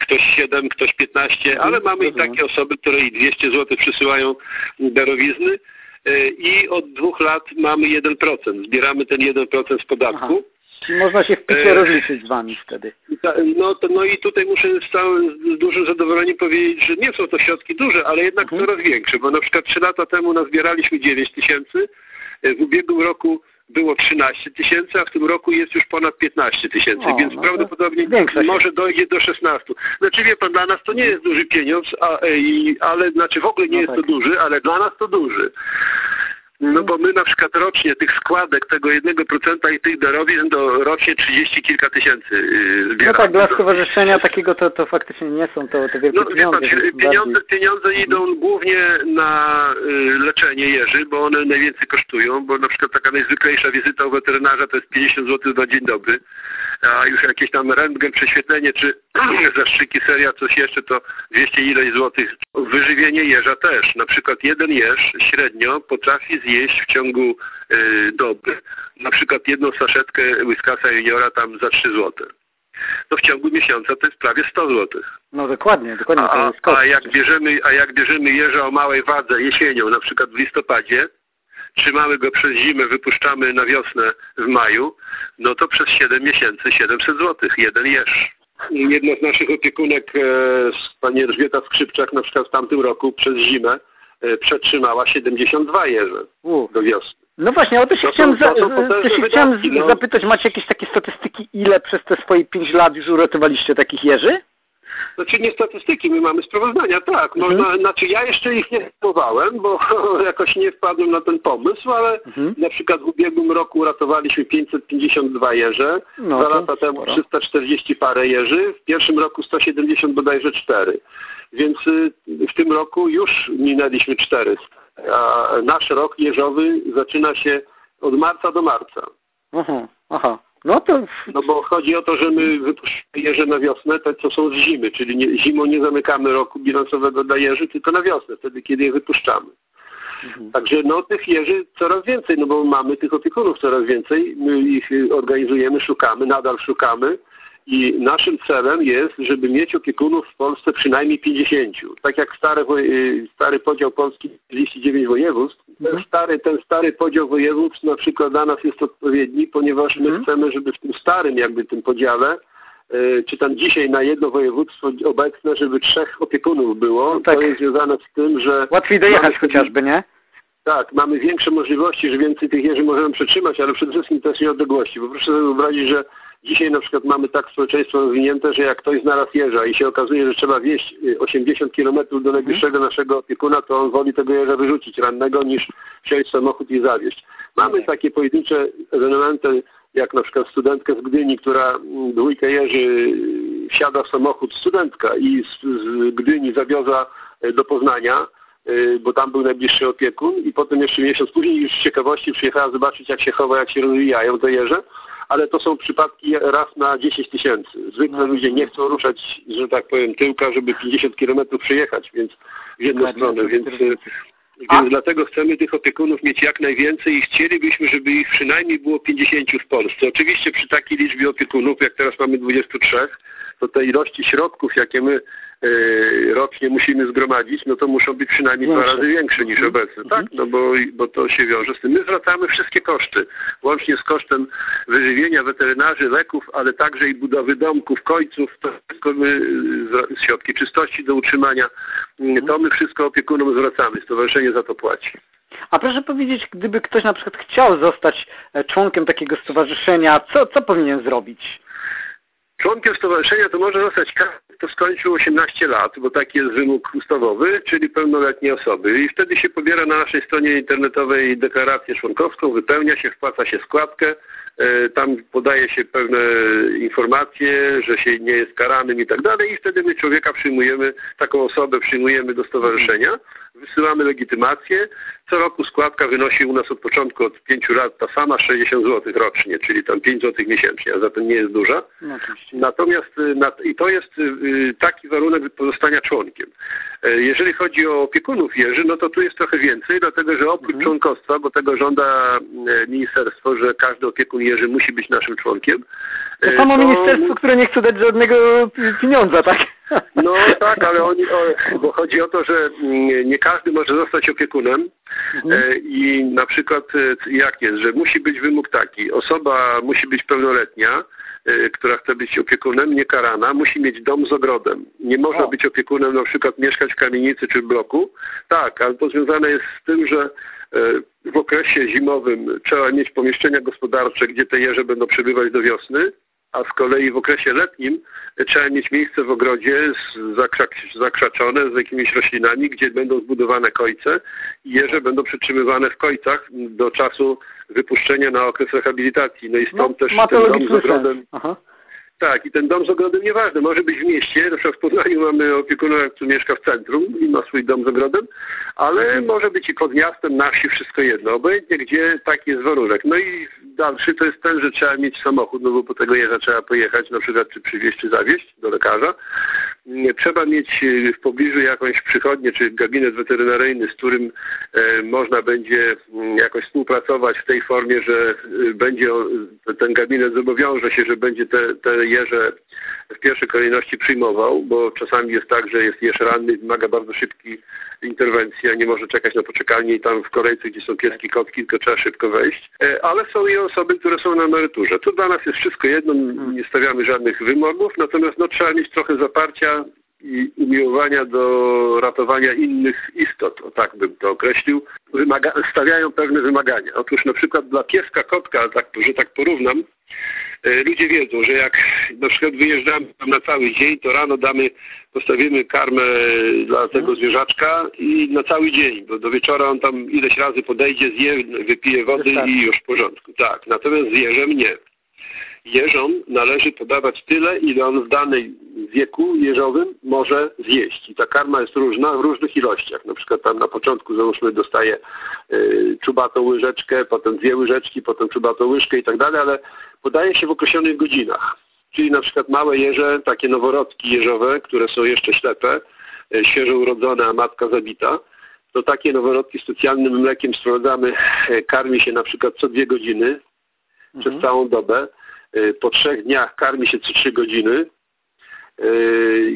ktoś 7, ktoś 15, mhm. ale mamy i takie osoby, które i 200 zł przysyłają darowizny y, i od dwóch lat mamy 1%. Zbieramy ten 1% z podatku. Aha. Czyli można się w picie e... rozliczyć z Wami wtedy. No, to, no i tutaj muszę z, całym, z dużym zadowoleniem powiedzieć, że nie są to środki duże, ale jednak mhm. coraz większe, bo na przykład 3 lata temu nazbieraliśmy 9 tysięcy, e, w ubiegłym roku było 13 tysięcy, a w tym roku jest już ponad 15 tysięcy, więc no prawdopodobnie może dojdzie do 16. Znaczy wie pan, dla nas to nie jest duży pieniądz, a, e, ale znaczy w ogóle nie no jest tak. to duży, ale dla nas to duży. No bo my na przykład rocznie tych składek, tego jednego procenta i tych darowizn to rocznie 30 kilka tysięcy yy, zbieramy. No tak, dla stowarzyszenia takiego to, to faktycznie nie są to, to wielkie no, pieniądze. Pan, pieniądze, pieniądze idą mhm. głównie na y, leczenie jeży, bo one najwięcej kosztują, bo na przykład taka najzwyklejsza wizyta u weterynarza to jest 50 zł na dzień dobry a już jakieś tam rentgen, prześwietlenie czy zastrzyki seria, coś jeszcze, to 200 ileś złotych. Wyżywienie jeża też. Na przykład jeden jeż średnio potrafi zjeść w ciągu y, doby na przykład jedną saszetkę Whiskasa Juniora tam za 3 złote. To w ciągu miesiąca to jest prawie 100 zł. No dokładnie, dokładnie. A, a, jak bierzemy, a jak bierzemy jeża o małej wadze jesienią, na przykład w listopadzie, trzymamy go przez zimę, wypuszczamy na wiosnę w maju, no to przez 7 miesięcy 700 zł, jeden jeż. Jedna z naszych opiekunek, e, pani Elżbieta Skrzypczak, na przykład w tamtym roku przez zimę e, przetrzymała 72 jeże do wiosny. No właśnie, o to się, to chciałem, za, to się chciałem no. zapytać, macie jakieś takie statystyki, ile przez te swoje 5 lat już uratowaliście takich jeży? Znaczy nie statystyki, my mamy sprawozdania, tak. No, mhm. znaczy ja jeszcze ich nie spróbowałem, bo jakoś nie wpadłem na ten pomysł, ale mhm. na przykład w ubiegłym roku uratowaliśmy 552 jeże, no, dwa lata temu sporo. 340 parę jeży, w pierwszym roku 170 bodajże 4. Więc y, w tym roku już minęliśmy 400. A nasz rok jeżowy zaczyna się od marca do marca. Aha, aha. No to... No bo chodzi o to, że my wypuszczamy jeże na wiosnę, te co są z zimy, czyli nie, zimą nie zamykamy roku bilansowego dla jeży, tylko na wiosnę, wtedy kiedy je wypuszczamy. Mhm. Także no tych jeży coraz więcej, no bo mamy tych opiekunów coraz więcej, my ich organizujemy, szukamy, nadal szukamy. I naszym celem jest, żeby mieć opiekunów w Polsce przynajmniej 50. Tak jak stary, y, stary podział Polski 39 województw, ten mhm. stary, ten stary podział województw na przykład dla nas jest odpowiedni, ponieważ my mhm. chcemy, żeby w tym starym jakby tym podziale czy tam dzisiaj na jedno województwo obecne, żeby trzech opiekunów było. No tak. To jest związane z tym, że... Łatwiej dojechać chociażby, nie? Tak, mamy większe możliwości, że więcej tych jeży możemy przetrzymać, ale przede wszystkim też nie odległości, bo proszę sobie wyobrazić, że dzisiaj na przykład mamy tak społeczeństwo rozwinięte, że jak ktoś znalazł jeża i się okazuje, że trzeba wieść 80 y, km do najbliższego naszego opiekuna, to on woli tego jeża wyrzucić rannego niż wsiąść samochód i zawieść. Mamy takie pojedyncze elementy, jak na przykład studentkę z Gdyni, która mm, dwójkę jeży y, wsiada w samochód. Studentka i z, z Gdyni zawiozła y, do Poznania, bo tam był najbliższy opiekun i potem jeszcze miesiąc później już z ciekawości przyjechała zobaczyć jak się chowa, jak się rozwijają te jeże, ale to są przypadki raz na 10 tysięcy. Zwykle no. ludzie nie chcą ruszać, że tak powiem, tyłka, żeby 50 kilometrów przejechać, więc w jedną stronę, więc, y, więc dlatego chcemy tych opiekunów mieć jak najwięcej i chcielibyśmy, żeby ich przynajmniej było 50 w Polsce. Oczywiście przy takiej liczbie opiekunów, jak teraz mamy 23, to te ilości środków, jakie my E, rocznie musimy zgromadzić, no to muszą być przynajmniej dwa razy większe niż mhm. obecne. Tak, mhm. no bo, bo to się wiąże z tym. My zwracamy wszystkie koszty, łącznie z kosztem wyżywienia weterynarzy, leków, ale także i budowy domków, końców, to wszystko my, środki czystości do utrzymania, mhm. to my wszystko opiekunom zwracamy, stowarzyszenie za to płaci. A proszę powiedzieć, gdyby ktoś na przykład chciał zostać e, członkiem takiego stowarzyszenia, co, co powinien zrobić? Członkiem stowarzyszenia to może zostać każdy, kto skończył 18 lat, bo taki jest wymóg ustawowy, czyli pełnoletnie osoby. I wtedy się pobiera na naszej stronie internetowej deklarację członkowską, wypełnia się, wpłaca się składkę, e, tam podaje się pewne informacje, że się nie jest karanym i tak dalej i wtedy my człowieka przyjmujemy, taką osobę przyjmujemy do stowarzyszenia wysyłamy legitymację. Co roku składka wynosi u nas od początku, od 5 lat ta sama 60 zł rocznie, czyli tam 5 zł miesięcznie, a zatem nie jest duża. No, Natomiast y, i to jest y, y, taki warunek pozostania członkiem. E, jeżeli chodzi o opiekunów jeży, no to tu jest trochę więcej, dlatego że oprócz mhm. członkostwa, bo tego żąda e, ministerstwo, że każdy opiekun jeży musi być naszym członkiem. To e, samo to... ministerstwo, które nie chce dać żadnego pieniądza, tak? No tak, ale oni, bo chodzi o to, że mm, nie każdy może zostać opiekunem mhm. i na przykład jak jest, że musi być wymóg taki, osoba musi być pełnoletnia, Y, która chce być opiekunem, nie karana, musi mieć dom z ogrodem. Nie może o. być opiekunem, na przykład mieszkać w kamienicy czy w bloku. Tak, ale to związane jest z tym, że w okresie zimowym trzeba mieć pomieszczenia gospodarcze, gdzie te jeże będą przebywać do wiosny, a z kolei w okresie letnim trzeba mieć miejsce w ogrodzie zakrzaczone z jakimiś roślinami, gdzie będą zbudowane kojce i jeże będą przetrzymywane w kojcach do czasu wypuszczenia na okres rehabilitacji. No i stąd no, też ten dom z ogrodem. Tak, i ten dom z ogrodem nieważny, może być w mieście, na przykład w Poznaniu mamy opiekuna, który mieszka w centrum i ma swój dom z ogrodem, ale może być i pod miastem, na wsi, wszystko jedno, obojętnie gdzie taki jest warunek. No i dalszy to jest ten, że trzeba mieć samochód, no bo po tego jeża trzeba pojechać, na przykład czy przywieźć, czy zawieźć do lekarza. Trzeba mieć y, w pobliżu jakąś przychodnię, czy gabinet weterynaryjny, z którym e, można będzie mm, jakoś współpracować w tej formie, że y, będzie ten gabinet zobowiąże się, że będzie te, te jeże w pierwszej kolejności przyjmował, bo czasami jest tak, że jest jeż ranny, wymaga bardzo szybkiej interwencji, a nie może czekać na poczekalnię i tam w kolejce, gdzie są pieski, kotki, tylko trzeba szybko wejść. E, ale są i osoby, które są na emeryturze. To dla nas jest wszystko jedno, nie stawiamy żadnych wymogów, natomiast no, trzeba mieć trochę zaparcia i umiłowania do ratowania innych istot, o tak bym to określił, wymaga stawiają pewne wymagania. Otóż na przykład dla pieska, kotka, tak, że tak porównam, E, ludzie wiedzą, że jak na przykład wyjeżdżamy tam na cały dzień, to rano damy, postawimy karmę dla tego mhm. zwierzaczka i na cały dzień, bo do wieczora on tam ileś razy podejdzie, zje, wypije wody i już w porządku. Tak, natomiast z jeżem nie jeżom należy podawać tyle, ile on w danej wieku jeżowym może zjeść. I ta karma jest różna w różnych ilościach. Na przykład tam na początku załóżmy dostaje y, czubatą łyżeczkę, potem dwie łyżeczki, potem czubatą łyżkę i tak dalej, ale podaje się w określonych godzinach. Czyli na przykład małe jeże, takie noworodki jeżowe, które są jeszcze ślepe, y, świeżo urodzone, a matka zabita, to takie noworodki specjalnym mlekiem sprowadzamy, y, karmi się na przykład co dwie godziny mhm. przez całą dobę. Y, po trzech dniach karmi się co trzy godziny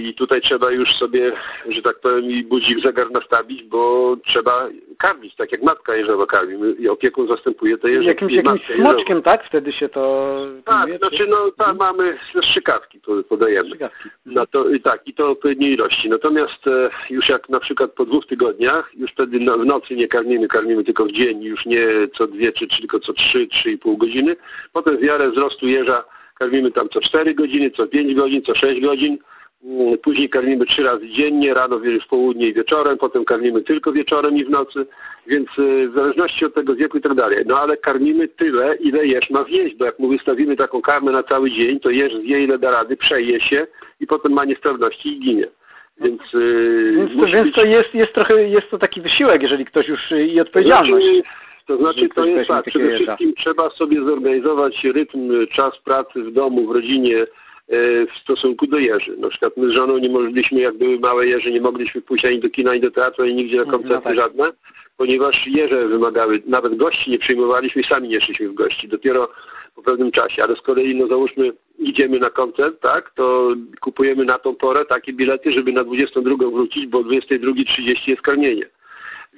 I tutaj trzeba już sobie, że tak powiem, i budzik zegar nastawić, bo trzeba karmić, tak jak matka jeżowa karmi. I opiekun zastępuje to jeżo. Jakimś, jakimś smoczkiem, tak? Wtedy się to... Tak, znaczy no tam mhm. mamy strzykawki, które podajemy. Strzykawki. No to, tak, i to odpowiedniej ilości. Natomiast e, już jak na przykład po dwóch tygodniach, już wtedy w nocy nie karmimy, karmimy tylko w dzień, już nie co dwie, czy tylko co trzy, trzy i pół godziny. Potem w miarę wzrostu jeża karmimy tam co 4 godziny, co 5 godzin, co 6 godzin. Mm, później karmimy trzy razy dziennie, rano, w południe i wieczorem, potem karmimy tylko wieczorem i w nocy, więc y, w zależności od tego wieku i tak dalej. No ale karmimy tyle, ile jeż ma wjeść, bo jak mu wystawimy taką karmę na cały dzień, to jeż zje ile da rady, przeje się i potem ma niestrawności i ginie. Więc, yy, więc, to, więc to jest, jest trochę jest to taki wysiłek, jeżeli ktoś już y, i odpowiedzialność. Znaczy, to znaczy, to jest tak, przede wszystkim trzeba sobie zorganizować rytm, czas pracy w domu, w rodzinie e, w stosunku do jeży. Na przykład my z żoną nie mogliśmy, jak były małe jeże, nie mogliśmy pójść ani do kina, ani do teatru, ani nigdzie na no koncerty no tak. żadne, ponieważ jeże wymagały, nawet gości nie przyjmowaliśmy i sami nie szliśmy w gości, dopiero po pewnym czasie. Ale z kolei, no załóżmy, idziemy na koncert, tak, to kupujemy na tą porę takie bilety, żeby na 22 wrócić, bo o 22.30 jest karmienie.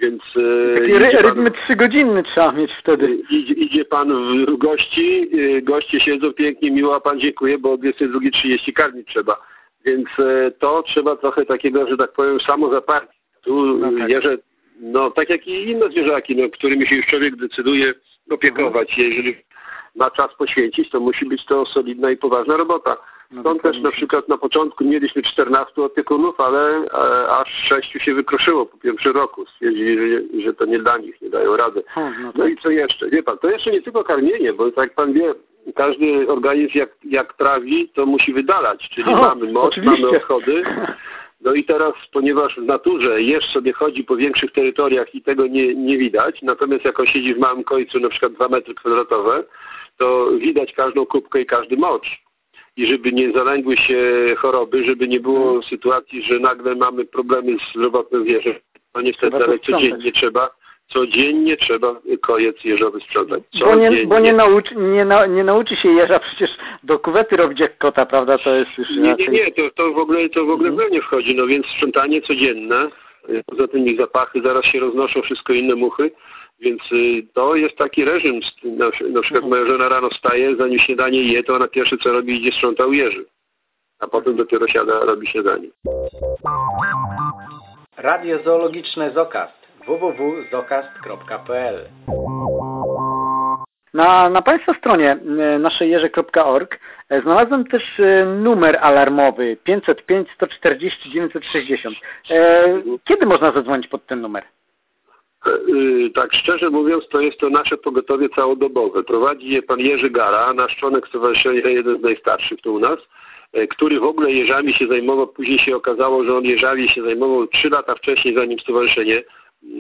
Więc, e, Taki ry rytm trzygodzinny trzeba mieć wtedy. Idzie, idzie pan w gości, e, goście siedzą pięknie, miło, a pan dziękuję, bo o 22.30 karmić trzeba. Więc e, to trzeba trochę takiego, że tak powiem, samozaparcia. Tu no tak. Jeże, no tak jak i inne zwierzaki, no, którymi się już człowiek decyduje opiekować. Mhm. Jeżeli ma czas poświęcić, to musi być to solidna i poważna robota. No Stąd też na przykład na początku mieliśmy 14 opiekunów, ale e, aż 6 się wykruszyło po pierwszym roku. Stwierdzili, że, że to nie dla nich, nie dają rady. No, no i co jeszcze? Wie pan, to jeszcze nie tylko karmienie, bo tak pan wie, każdy organizm jak, jak trawi, to musi wydalać, czyli o, mamy moc, oczywiście. mamy odchody. No i teraz, ponieważ w naturze jeż sobie chodzi po większych terytoriach i tego nie, nie widać, natomiast jak on siedzi w małym końcu, na przykład 2 metry kwadratowe, to widać każdą kubkę i każdy mocz i żeby nie zalęgły się choroby, żeby nie było mhm. sytuacji, że nagle mamy problemy z zdrowotnym zwierzę. No niestety, ale codziennie trzeba, codziennie trzeba kojec jeżowy sprzątać. Bo nie, bo nie, nauczy, nie, na, nie nauczy się jeża przecież do kuwety robić jak kota, prawda? To jest już Nie, nie, nie, to, to w ogóle, to w ogóle mhm. nie wchodzi, no więc sprzątanie codzienne, poza tym ich zapachy, zaraz się roznoszą wszystko inne muchy, więc y, to jest taki reżim. Na, na przykład moja żona rano wstaje, zanim śniadanie je, to ona pierwsze co robi, idzie sprzątał jeży. A potem dopiero siada, robi śniadanie. Radio Zoologiczne Zokast www.zokast.pl na, na Państwa stronie y, naszej jeże.org y, znalazłem też numer alarmowy 505 140 960. Kiedy można zadzwonić pod ten numer? Y, tak szczerze mówiąc, to jest to nasze pogotowie całodobowe. Prowadzi je pan Jerzy Gara, nasz członek stowarzyszenia, jeden z najstarszych tu u nas, y, który w ogóle jeżami się zajmował. Później się okazało, że on jeżami się zajmował trzy lata wcześniej, zanim stowarzyszenie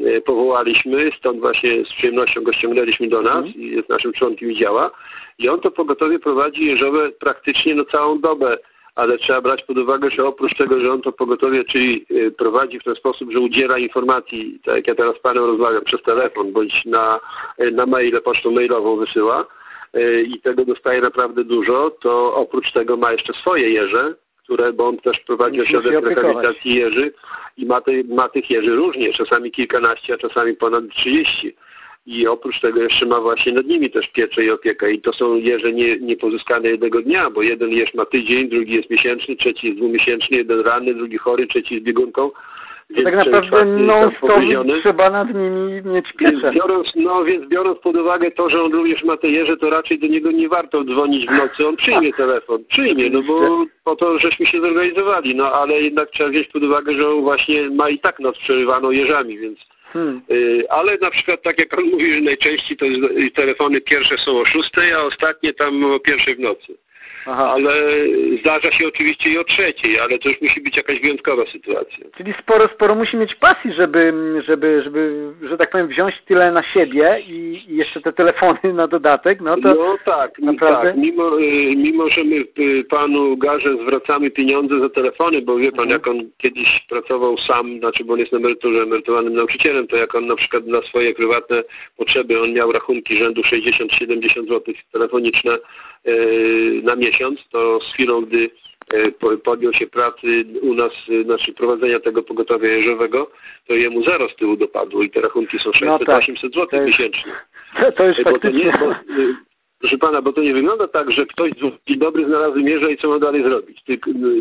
y, powołaliśmy. Stąd właśnie z przyjemnością go ściągnęliśmy do nas mm. i jest naszym członkiem i działa. I on to pogotowie prowadzi jeżowe praktycznie no całą dobę ale trzeba brać pod uwagę, że oprócz tego, że on to pogotowie, czyli y, prowadzi w ten sposób, że udziela informacji, tak jak ja teraz z Panem rozmawiam, przez telefon bądź na, y, na maile, pocztą mailową wysyła y, i tego dostaje naprawdę dużo, to oprócz tego ma jeszcze swoje jeże, które, bo on też prowadzi ośrodek rehabilitacji jeży i ma, te, ma tych jeży różnie, czasami kilkanaście, a czasami ponad trzydzieści i oprócz tego jeszcze ma właśnie nad nimi też pieczę i opiekę i to są jeże nie, nie pozyskane jednego dnia, bo jeden jeż ma tydzień, drugi jest miesięczny, trzeci jest dwumiesięczny, jeden ranny, drugi chory, trzeci z biegunką. To tak naprawdę non-stop trzeba nad nimi mieć pieczę. Więc biorąc, no więc biorąc pod uwagę to, że on również ma te jeże, to raczej do niego nie warto dzwonić w nocy. On przyjmie telefon. Przyjmie, no bo po to żeśmy się zorganizowali. No ale jednak trzeba wziąć pod uwagę, że on właśnie ma i tak noc przerywaną jeżami, więc Hmm. Y, ale na przykład, tak jak pan mówi, że najczęściej to telefony pierwsze są o 6, a ostatnie tam o pierwszej w nocy. Aha. Ale zdarza się oczywiście i o trzeciej, ale to już musi być jakaś wyjątkowa sytuacja. Czyli sporo, sporo musi mieć pasji, żeby, żeby, żeby, że tak powiem, wziąć tyle na siebie i, i jeszcze te telefony na dodatek, no to No tak, naprawdę... tak. Mimo, y, mimo, że my y, panu Garze zwracamy pieniądze za telefony, bo wie pan, mhm. jak on kiedyś pracował sam, znaczy, bo on jest na emeryturze, emerytowanym nauczycielem, to jak on na przykład na swoje prywatne potrzeby, on miał rachunki rzędu 60-70 zł telefoniczne yy, na miesiąc, miesiąc, to z chwilą, gdy podjął się pracy u nas, znaczy prowadzenia tego pogotowia jeżowego, to jemu zero z tyłu dopadło i te rachunki są 600-800 no tak. zł miesięcznie. To, jest faktycznie... Bo to nie, bo, Proszę pana, bo to nie wygląda tak, że ktoś dzień dobry znalazł mierze i co ma dalej zrobić.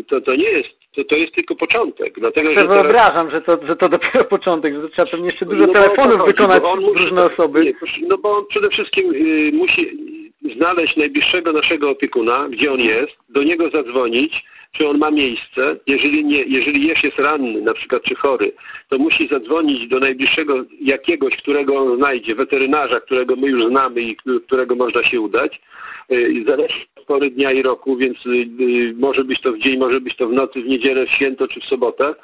To, to nie jest, to, to jest tylko początek. Dlatego, że teraz... wyobrażam, że to, że to dopiero początek, że to trzeba pewnie jeszcze dużo no telefonów wykonać on różne musi, osoby. Nie, no bo on przede wszystkim y, musi znaleźć najbliższego naszego opiekuna, gdzie on jest, do niego zadzwonić, czy on ma miejsce. Jeżeli, nie, jeżeli jeż jest ranny, na przykład czy chory, to musi zadzwonić do najbliższego jakiegoś, którego on znajdzie, weterynarza, którego my już znamy i którego można się udać. Y, zależy od pory dnia i roku, więc y, y, może być to w dzień, może być to w nocy, w niedzielę, w święto czy w sobotę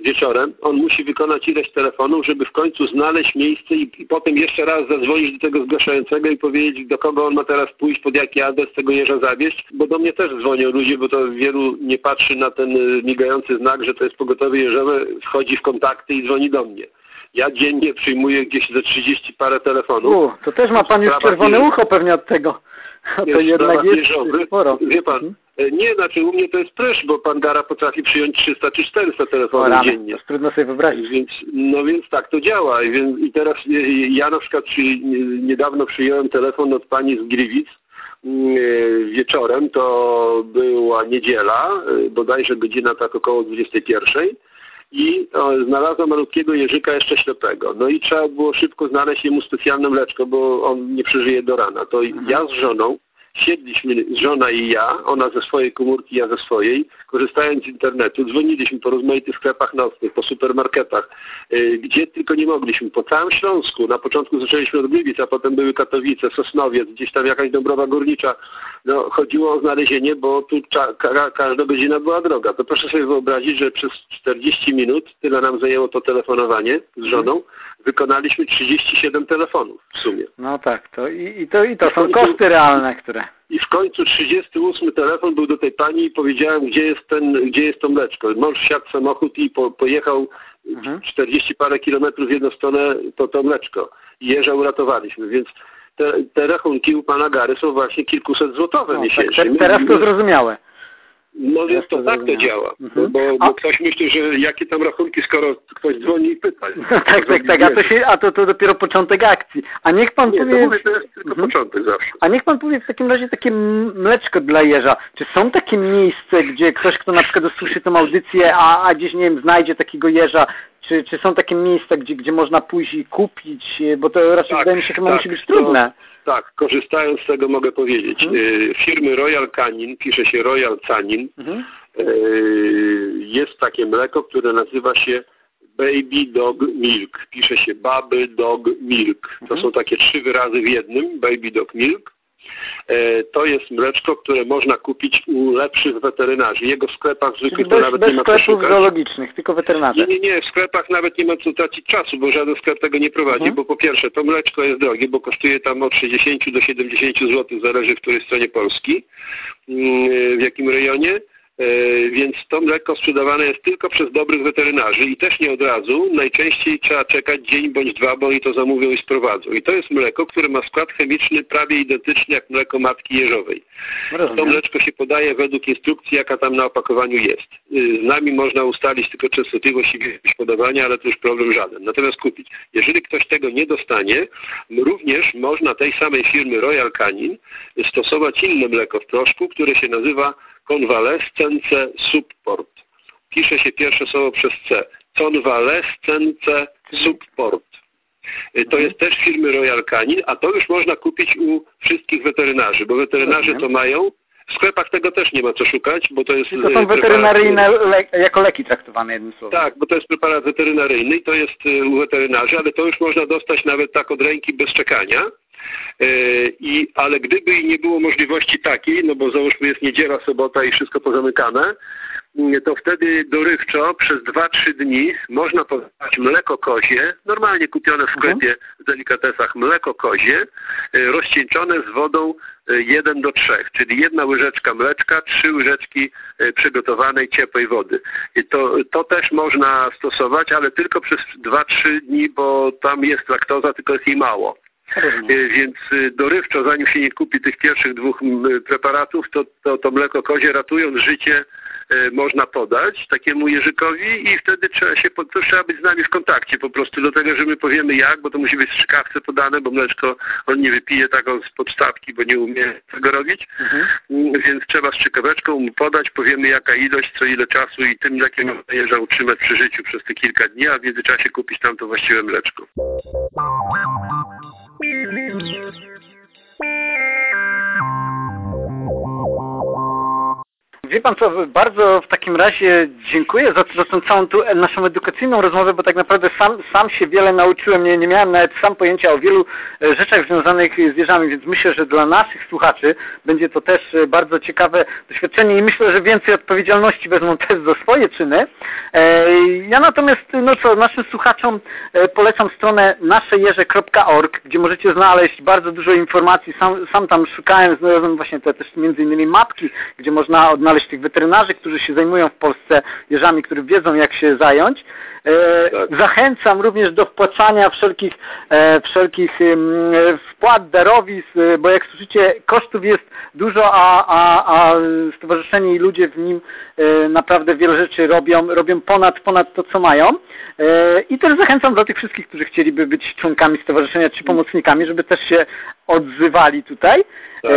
wieczorem. On musi wykonać ileś telefonów, żeby w końcu znaleźć miejsce i, i potem jeszcze raz zadzwonić do tego zgłaszającego i powiedzieć, do kogo on ma teraz pójść, pod jaki adres tego jeża zawieźć, bo do mnie też dzwonią ludzie, bo to wielu nie patrzy na ten migający znak, że to jest pogotowie jeżowe, wchodzi w kontakty i dzwoni do mnie. Ja dziennie przyjmuję gdzieś ze 30 parę telefonów. U, to też ma Pan już czerwone ucho pewnie od tego. A to jednak jest sporo. Wie Pan, mhm. E, nie, znaczy u mnie to jest prysz, bo Pan Gara potrafi przyjąć 300 czy 400 telefonów o, dziennie. To trudno sobie wyobrazić. Więc, no więc tak to działa. I, więc, i teraz e, ja na przykład przy, niedawno przyjąłem telefon od Pani z Gliwic, mm, e, wieczorem, to była niedziela, bodajże godzina tak około 21 i o, znalazła malutkiego jeżyka jeszcze ślepego. No i trzeba było szybko znaleźć jemu specjalne mleczko, bo on nie przeżyje do rana. To mhm. ja z żoną siedliśmy, żona i ja, ona ze swojej komórki, ja ze swojej, korzystając z internetu, dzwoniliśmy po rozmaitych sklepach nocnych, po supermarketach, yy, gdzie tylko nie mogliśmy, po całym Śląsku. Na początku zaczęliśmy od Gliwic, a potem były Katowice, Sosnowiec, gdzieś tam jakaś Dąbrowa Górnicza. No, chodziło o znalezienie, bo tu ka każda godzina była droga. To proszę sobie wyobrazić, że przez 40 minut, tyle nam zajęło to telefonowanie z żoną, wykonaliśmy 37 telefonów w sumie. No tak, to i, i to, i to są koszty realne, które... I w końcu 38 telefon był do tej pani i powiedziałem, gdzie jest ten, gdzie jest to mleczko. Mąż siadł samochód i po, pojechał mhm. 40 parę kilometrów w jedną stronę to to mleczko. I jeża uratowaliśmy, więc te, te rachunki u pana Gary są właśnie kilkuset złotowe no, miesięcznie. Tak, teraz to zrozumiałe. No więc to tak to działa, mhm. bo, bo ktoś myśli, że jakie tam rachunki, skoro ktoś dzwoni i pyta. No tak, tak, tak, a to, się, a to, to dopiero początek akcji. A niech pan Nie, powie... To, mówię, to jest tylko mhm. początek zawsze. A niech pan powie w takim razie takie mleczko dla jeża. Czy są takie miejsce, gdzie ktoś, kto na przykład usłyszy tą audycję, a, a gdzieś, nie wiem, znajdzie takiego jeża, czy, czy są takie miejsca, gdzie, gdzie można pójść i kupić, bo to raczej tak, wydaje mi się, chyba tak, musi być trudne. To, tak, korzystając z tego mogę powiedzieć. Mhm. Y, firmy Royal Canin, pisze się Royal Canin, mhm. y, jest takie mleko, które nazywa się Baby Dog Milk. Pisze się Baby Dog Milk. To mhm. są takie trzy wyrazy w jednym, Baby Dog Milk. E, to jest mleczko, które można kupić u lepszych weterynarzy. Jego w sklepach zwykłych bez, to nawet nie ma co szukać. zoologicznych, tylko weterynarze. Nie, nie, nie, w sklepach nawet nie ma co tracić czasu, bo żaden sklep tego nie prowadzi, mhm. bo po pierwsze to mleczko jest drogie, bo kosztuje tam od 60 do 70 zł, zależy w której stronie Polski, mm, w jakim rejonie. E, więc to mleko sprzedawane jest tylko przez dobrych weterynarzy i też nie od razu. Najczęściej trzeba czekać dzień bądź dwa, bo oni to zamówią i sprowadzą. I to jest mleko, które ma skład chemiczny prawie identyczny jak mleko matki jeżowej. Rozumiem. To mleczko się podaje według instrukcji, jaka tam na opakowaniu jest. Y, z nami można ustalić tylko częstotliwość i wielkość podawania, ale to już problem żaden. Natomiast kupić. Jeżeli ktoś tego nie dostanie, również można tej samej firmy Royal Canin stosować inne mleko w proszku, które się nazywa Convalescence Support. Pisze się pierwsze słowo przez C. Convalescence Support. Y, to jest też firmy Royal Canin, a to już można kupić u wszystkich weterynarzy, bo weterynarze to mają. W sklepach tego też nie ma co szukać, bo to jest... To są y, weterynaryjne le jako leki traktowane jednym słowem. Tak, bo to jest preparat weterynaryjny i to jest y, u weterynarzy, ale to już można dostać nawet tak od ręki bez czekania. E, I, ale gdyby i nie było możliwości takiej, no bo załóżmy jest niedziela, sobota i wszystko pozamykane, mm, to wtedy dorywczo przez 2-3 dni można podawać mleko kozie, normalnie kupione w sklepie w delikatesach mleko kozie, e, rozcieńczone z wodą 1 e, do 3, czyli jedna łyżeczka mleczka, trzy łyżeczki przygotowanej ciepłej wody. I to, to też można stosować, ale tylko przez 2-3 dni, bo tam jest laktoza, tylko jest jej mało. E, więc e, dorywczo, zanim się nie kupi tych pierwszych dwóch preparatów, to, to, to mleko kozie ratując życie można podać takiemu Jerzykowi i wtedy trzeba się, to trzeba być z nami w kontakcie po prostu do tego, że my powiemy jak, bo to musi być w strzykawce podane, bo mleczko on nie wypije taką z podstawki, bo nie umie tego robić, mhm. więc trzeba strzykaweczką mu podać, powiemy jaka ilość, co ile czasu i tym mlekiem jeża utrzymać przy życiu przez te kilka dni, a w międzyczasie kupić tam to właściwe mleczko. Thank you. Wie pan co, bardzo w takim razie dziękuję za, za tą całą tu naszą edukacyjną rozmowę, bo tak naprawdę sam, sam się wiele nauczyłem, nie, nie miałem nawet sam pojęcia o wielu e, rzeczach związanych z jeżami, więc myślę, że dla naszych słuchaczy będzie to też e, bardzo ciekawe doświadczenie i myślę, że więcej odpowiedzialności wezmą też za swoje czyny. E, ja natomiast, no co, naszym słuchaczom polecam stronę naszejeże.org, gdzie możecie znaleźć bardzo dużo informacji. Sam, sam tam szukałem, znalazłem właśnie te też między innymi mapki, gdzie można odnaleźć tych weterynarzy, którzy się zajmują w Polsce jeżami, którzy wiedzą jak się zająć. E, tak. Zachęcam również do wpłacania wszelkich, e, wszelkich wpłat, darowiz, e, bo jak słyszycie, kosztów jest dużo, a, a, a stowarzyszenie i ludzie w nim naprawdę wiele rzeczy robią, robią ponad, ponad to, co mają. I też zachęcam do tych wszystkich, którzy chcieliby być członkami stowarzyszenia czy pomocnikami, żeby też się odzywali tutaj. Tak.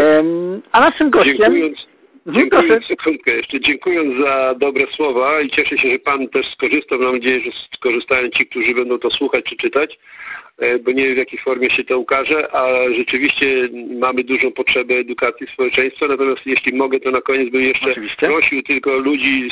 A naszym gościem... Dziękując Dziękuję, sekundkę jeszcze. Dziękując za dobre słowa i cieszę się, że Pan też skorzystał. Mam nadzieję, że skorzystają ci, którzy będą to słuchać czy czytać, e, bo nie wiem w jakiej formie się to ukaże, a rzeczywiście mamy dużą potrzebę edukacji społeczeństwa. Natomiast jeśli mogę, to na koniec bym jeszcze Oczywiście. prosił tylko ludzi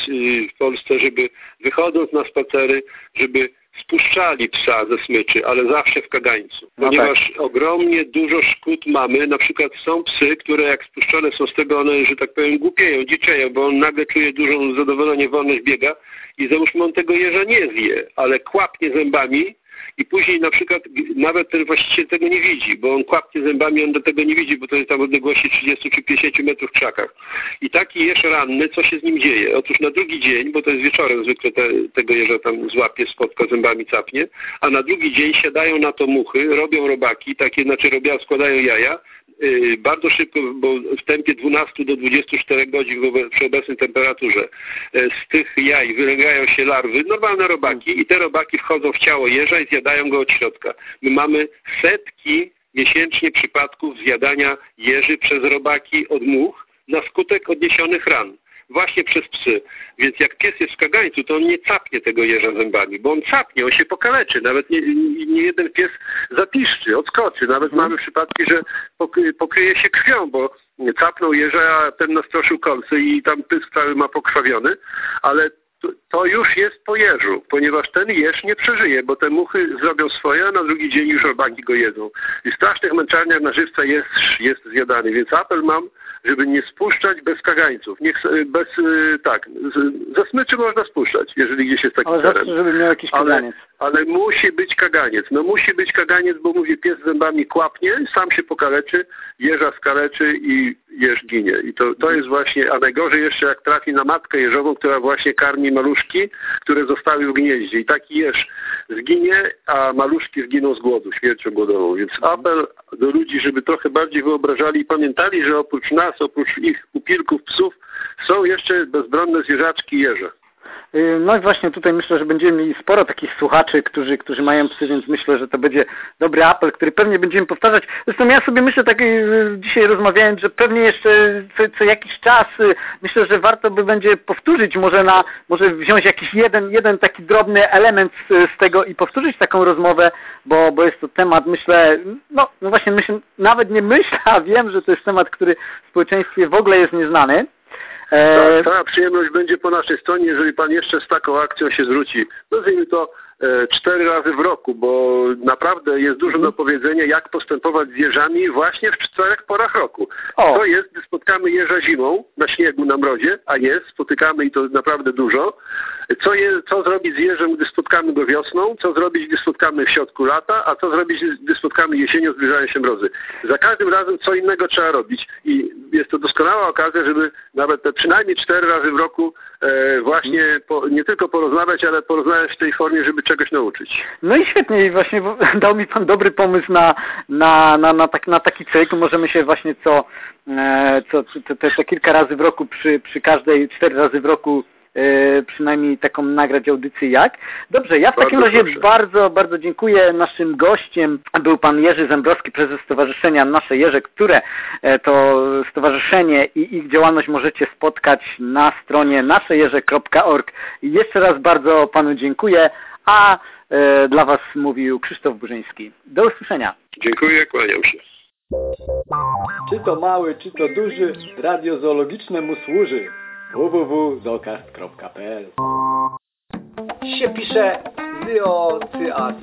w Polsce, żeby wychodząc na spacery, żeby spuszczali psa ze smyczy, ale zawsze w kagańcu. No ponieważ tak. ogromnie dużo szkód mamy. Na przykład są psy, które jak spuszczone są z tego, one, że tak powiem, głupieją, dziczeją, bo on nagle czuje dużą zadowolenie, wolność biega i załóżmy on tego jeża nie zje, ale kłapnie zębami i później na przykład nawet ten właściciel tego nie widzi, bo on kłapnie zębami, on do tego nie widzi, bo to jest tam odległości 30 czy 50 metrów w krzakach. I taki jeż ranny, co się z nim dzieje? Otóż na drugi dzień, bo to jest wieczorem zwykle te, tego jeża tam złapie, spotka zębami, capnie, a na drugi dzień siadają na to muchy, robią robaki, takie, znaczy robią, składają jaja, bardzo szybko, bo w tempie 12 do 24 godzin przy obecnej temperaturze y, z tych jaj wylegają się larwy, normalne robaki i te robaki wchodzą w ciało jeża i zjadają go od środka. My mamy setki miesięcznie przypadków zjadania jeży przez robaki od much na skutek odniesionych ran właśnie przez psy. Więc jak pies jest w kagańcu, to on nie capnie tego jeża zębami, bo on capnie, on się pokaleczy. Nawet nie, nie jeden pies zapiszczy, odskoczy. Nawet mamy przypadki, że pokryje się krwią, bo capnął jeża, a ten nastroszył kolce i tam pysk cały ma pokrwawiony, ale to już jest po jeżu, ponieważ ten jeż nie przeżyje, bo te muchy zrobią swoje, a na drugi dzień już robaki go jedzą. I w strasznych męczarniach na żywca jest, jest zjadany, więc apel mam, żeby nie spuszczać bez kagańców. Niech, bez, y, tak, ze smyczy można spuszczać, jeżeli gdzieś jest taki Ale teren. zawsze, żeby miał jakiś kaganiec. Ale, ale musi być kaganiec. No musi być kaganiec, bo mówię, pies zębami kłapnie, sam się pokaleczy, jeża skaleczy i jeż ginie. I to, to jest właśnie, a najgorzej jeszcze jak trafi na matkę jeżową, która właśnie karmi maluszki, które zostały w gnieździe. I taki jeż zginie, a maluszki zginą z głodu, śmiercią głodową. Więc apel do ludzi, żeby trochę bardziej wyobrażali i pamiętali, że oprócz nas, oprócz ich upilków, psów, są jeszcze bezbronne zwierzaczki jeże. Y, no i właśnie tutaj myślę, że będziemy mieli sporo takich słuchaczy, którzy, którzy mają psy, więc myślę, że to będzie dobry apel, który pewnie będziemy powtarzać. Zresztą ja sobie myślę tak y, dzisiaj rozmawiając, że pewnie jeszcze co, co jakiś czas y, myślę, że warto by będzie powtórzyć, może na, może wziąć jakiś jeden, jeden taki drobny element z, z tego i powtórzyć taką rozmowę, bo, bo jest to temat, myślę, no, no właśnie myślę, nawet nie myślę, a wiem, że to jest temat, który w społeczeństwie w ogóle jest nieznany. E... Ta, ta przyjemność będzie po naszej stronie, jeżeli Pan jeszcze z taką akcją się zwróci. Nazwijmy to cztery razy w roku, bo naprawdę jest dużo do powiedzenia, jak postępować z jeżami właśnie w czterech porach roku. O. To jest, gdy spotkamy jeża zimą, na śniegu, na mrozie, a jest, spotykamy i to naprawdę dużo. Co, je, co zrobić z jeżem, gdy spotkamy go wiosną, co zrobić, gdy spotkamy w środku lata, a co zrobić, gdy spotkamy jesienią, zbliżają się mrozy. Za każdym razem co innego trzeba robić i jest to doskonała okazja, żeby nawet te przynajmniej cztery razy w roku e, właśnie po, nie tylko porozmawiać, ale porozmawiać w tej formie, żeby czegoś nauczyć. No i świetnie, i właśnie dał mi Pan dobry pomysł na, na, na, na, tak, na taki cykl. Możemy się właśnie co, e, co te, te, te kilka razy w roku, przy, przy każdej, cztery razy w roku e, przynajmniej taką nagrać audycję jak. Dobrze, ja w Bardzo takim razie proszę. bardzo, bardzo dziękuję. Naszym gościem był Pan Jerzy Zembrowski, prezes Stowarzyszenia Nasze Jeże, które e, to stowarzyszenie i ich działalność możecie spotkać na stronie naszejeże.org. I jeszcze raz bardzo Panu dziękuję, a e, dla Was mówił Krzysztof Burzyński. Do usłyszenia. Dziękuję, kłaniam się. Czy to mały, czy to duży, radio zoologiczne mu służy. www.zokast.pl się pisze zyocyast.pl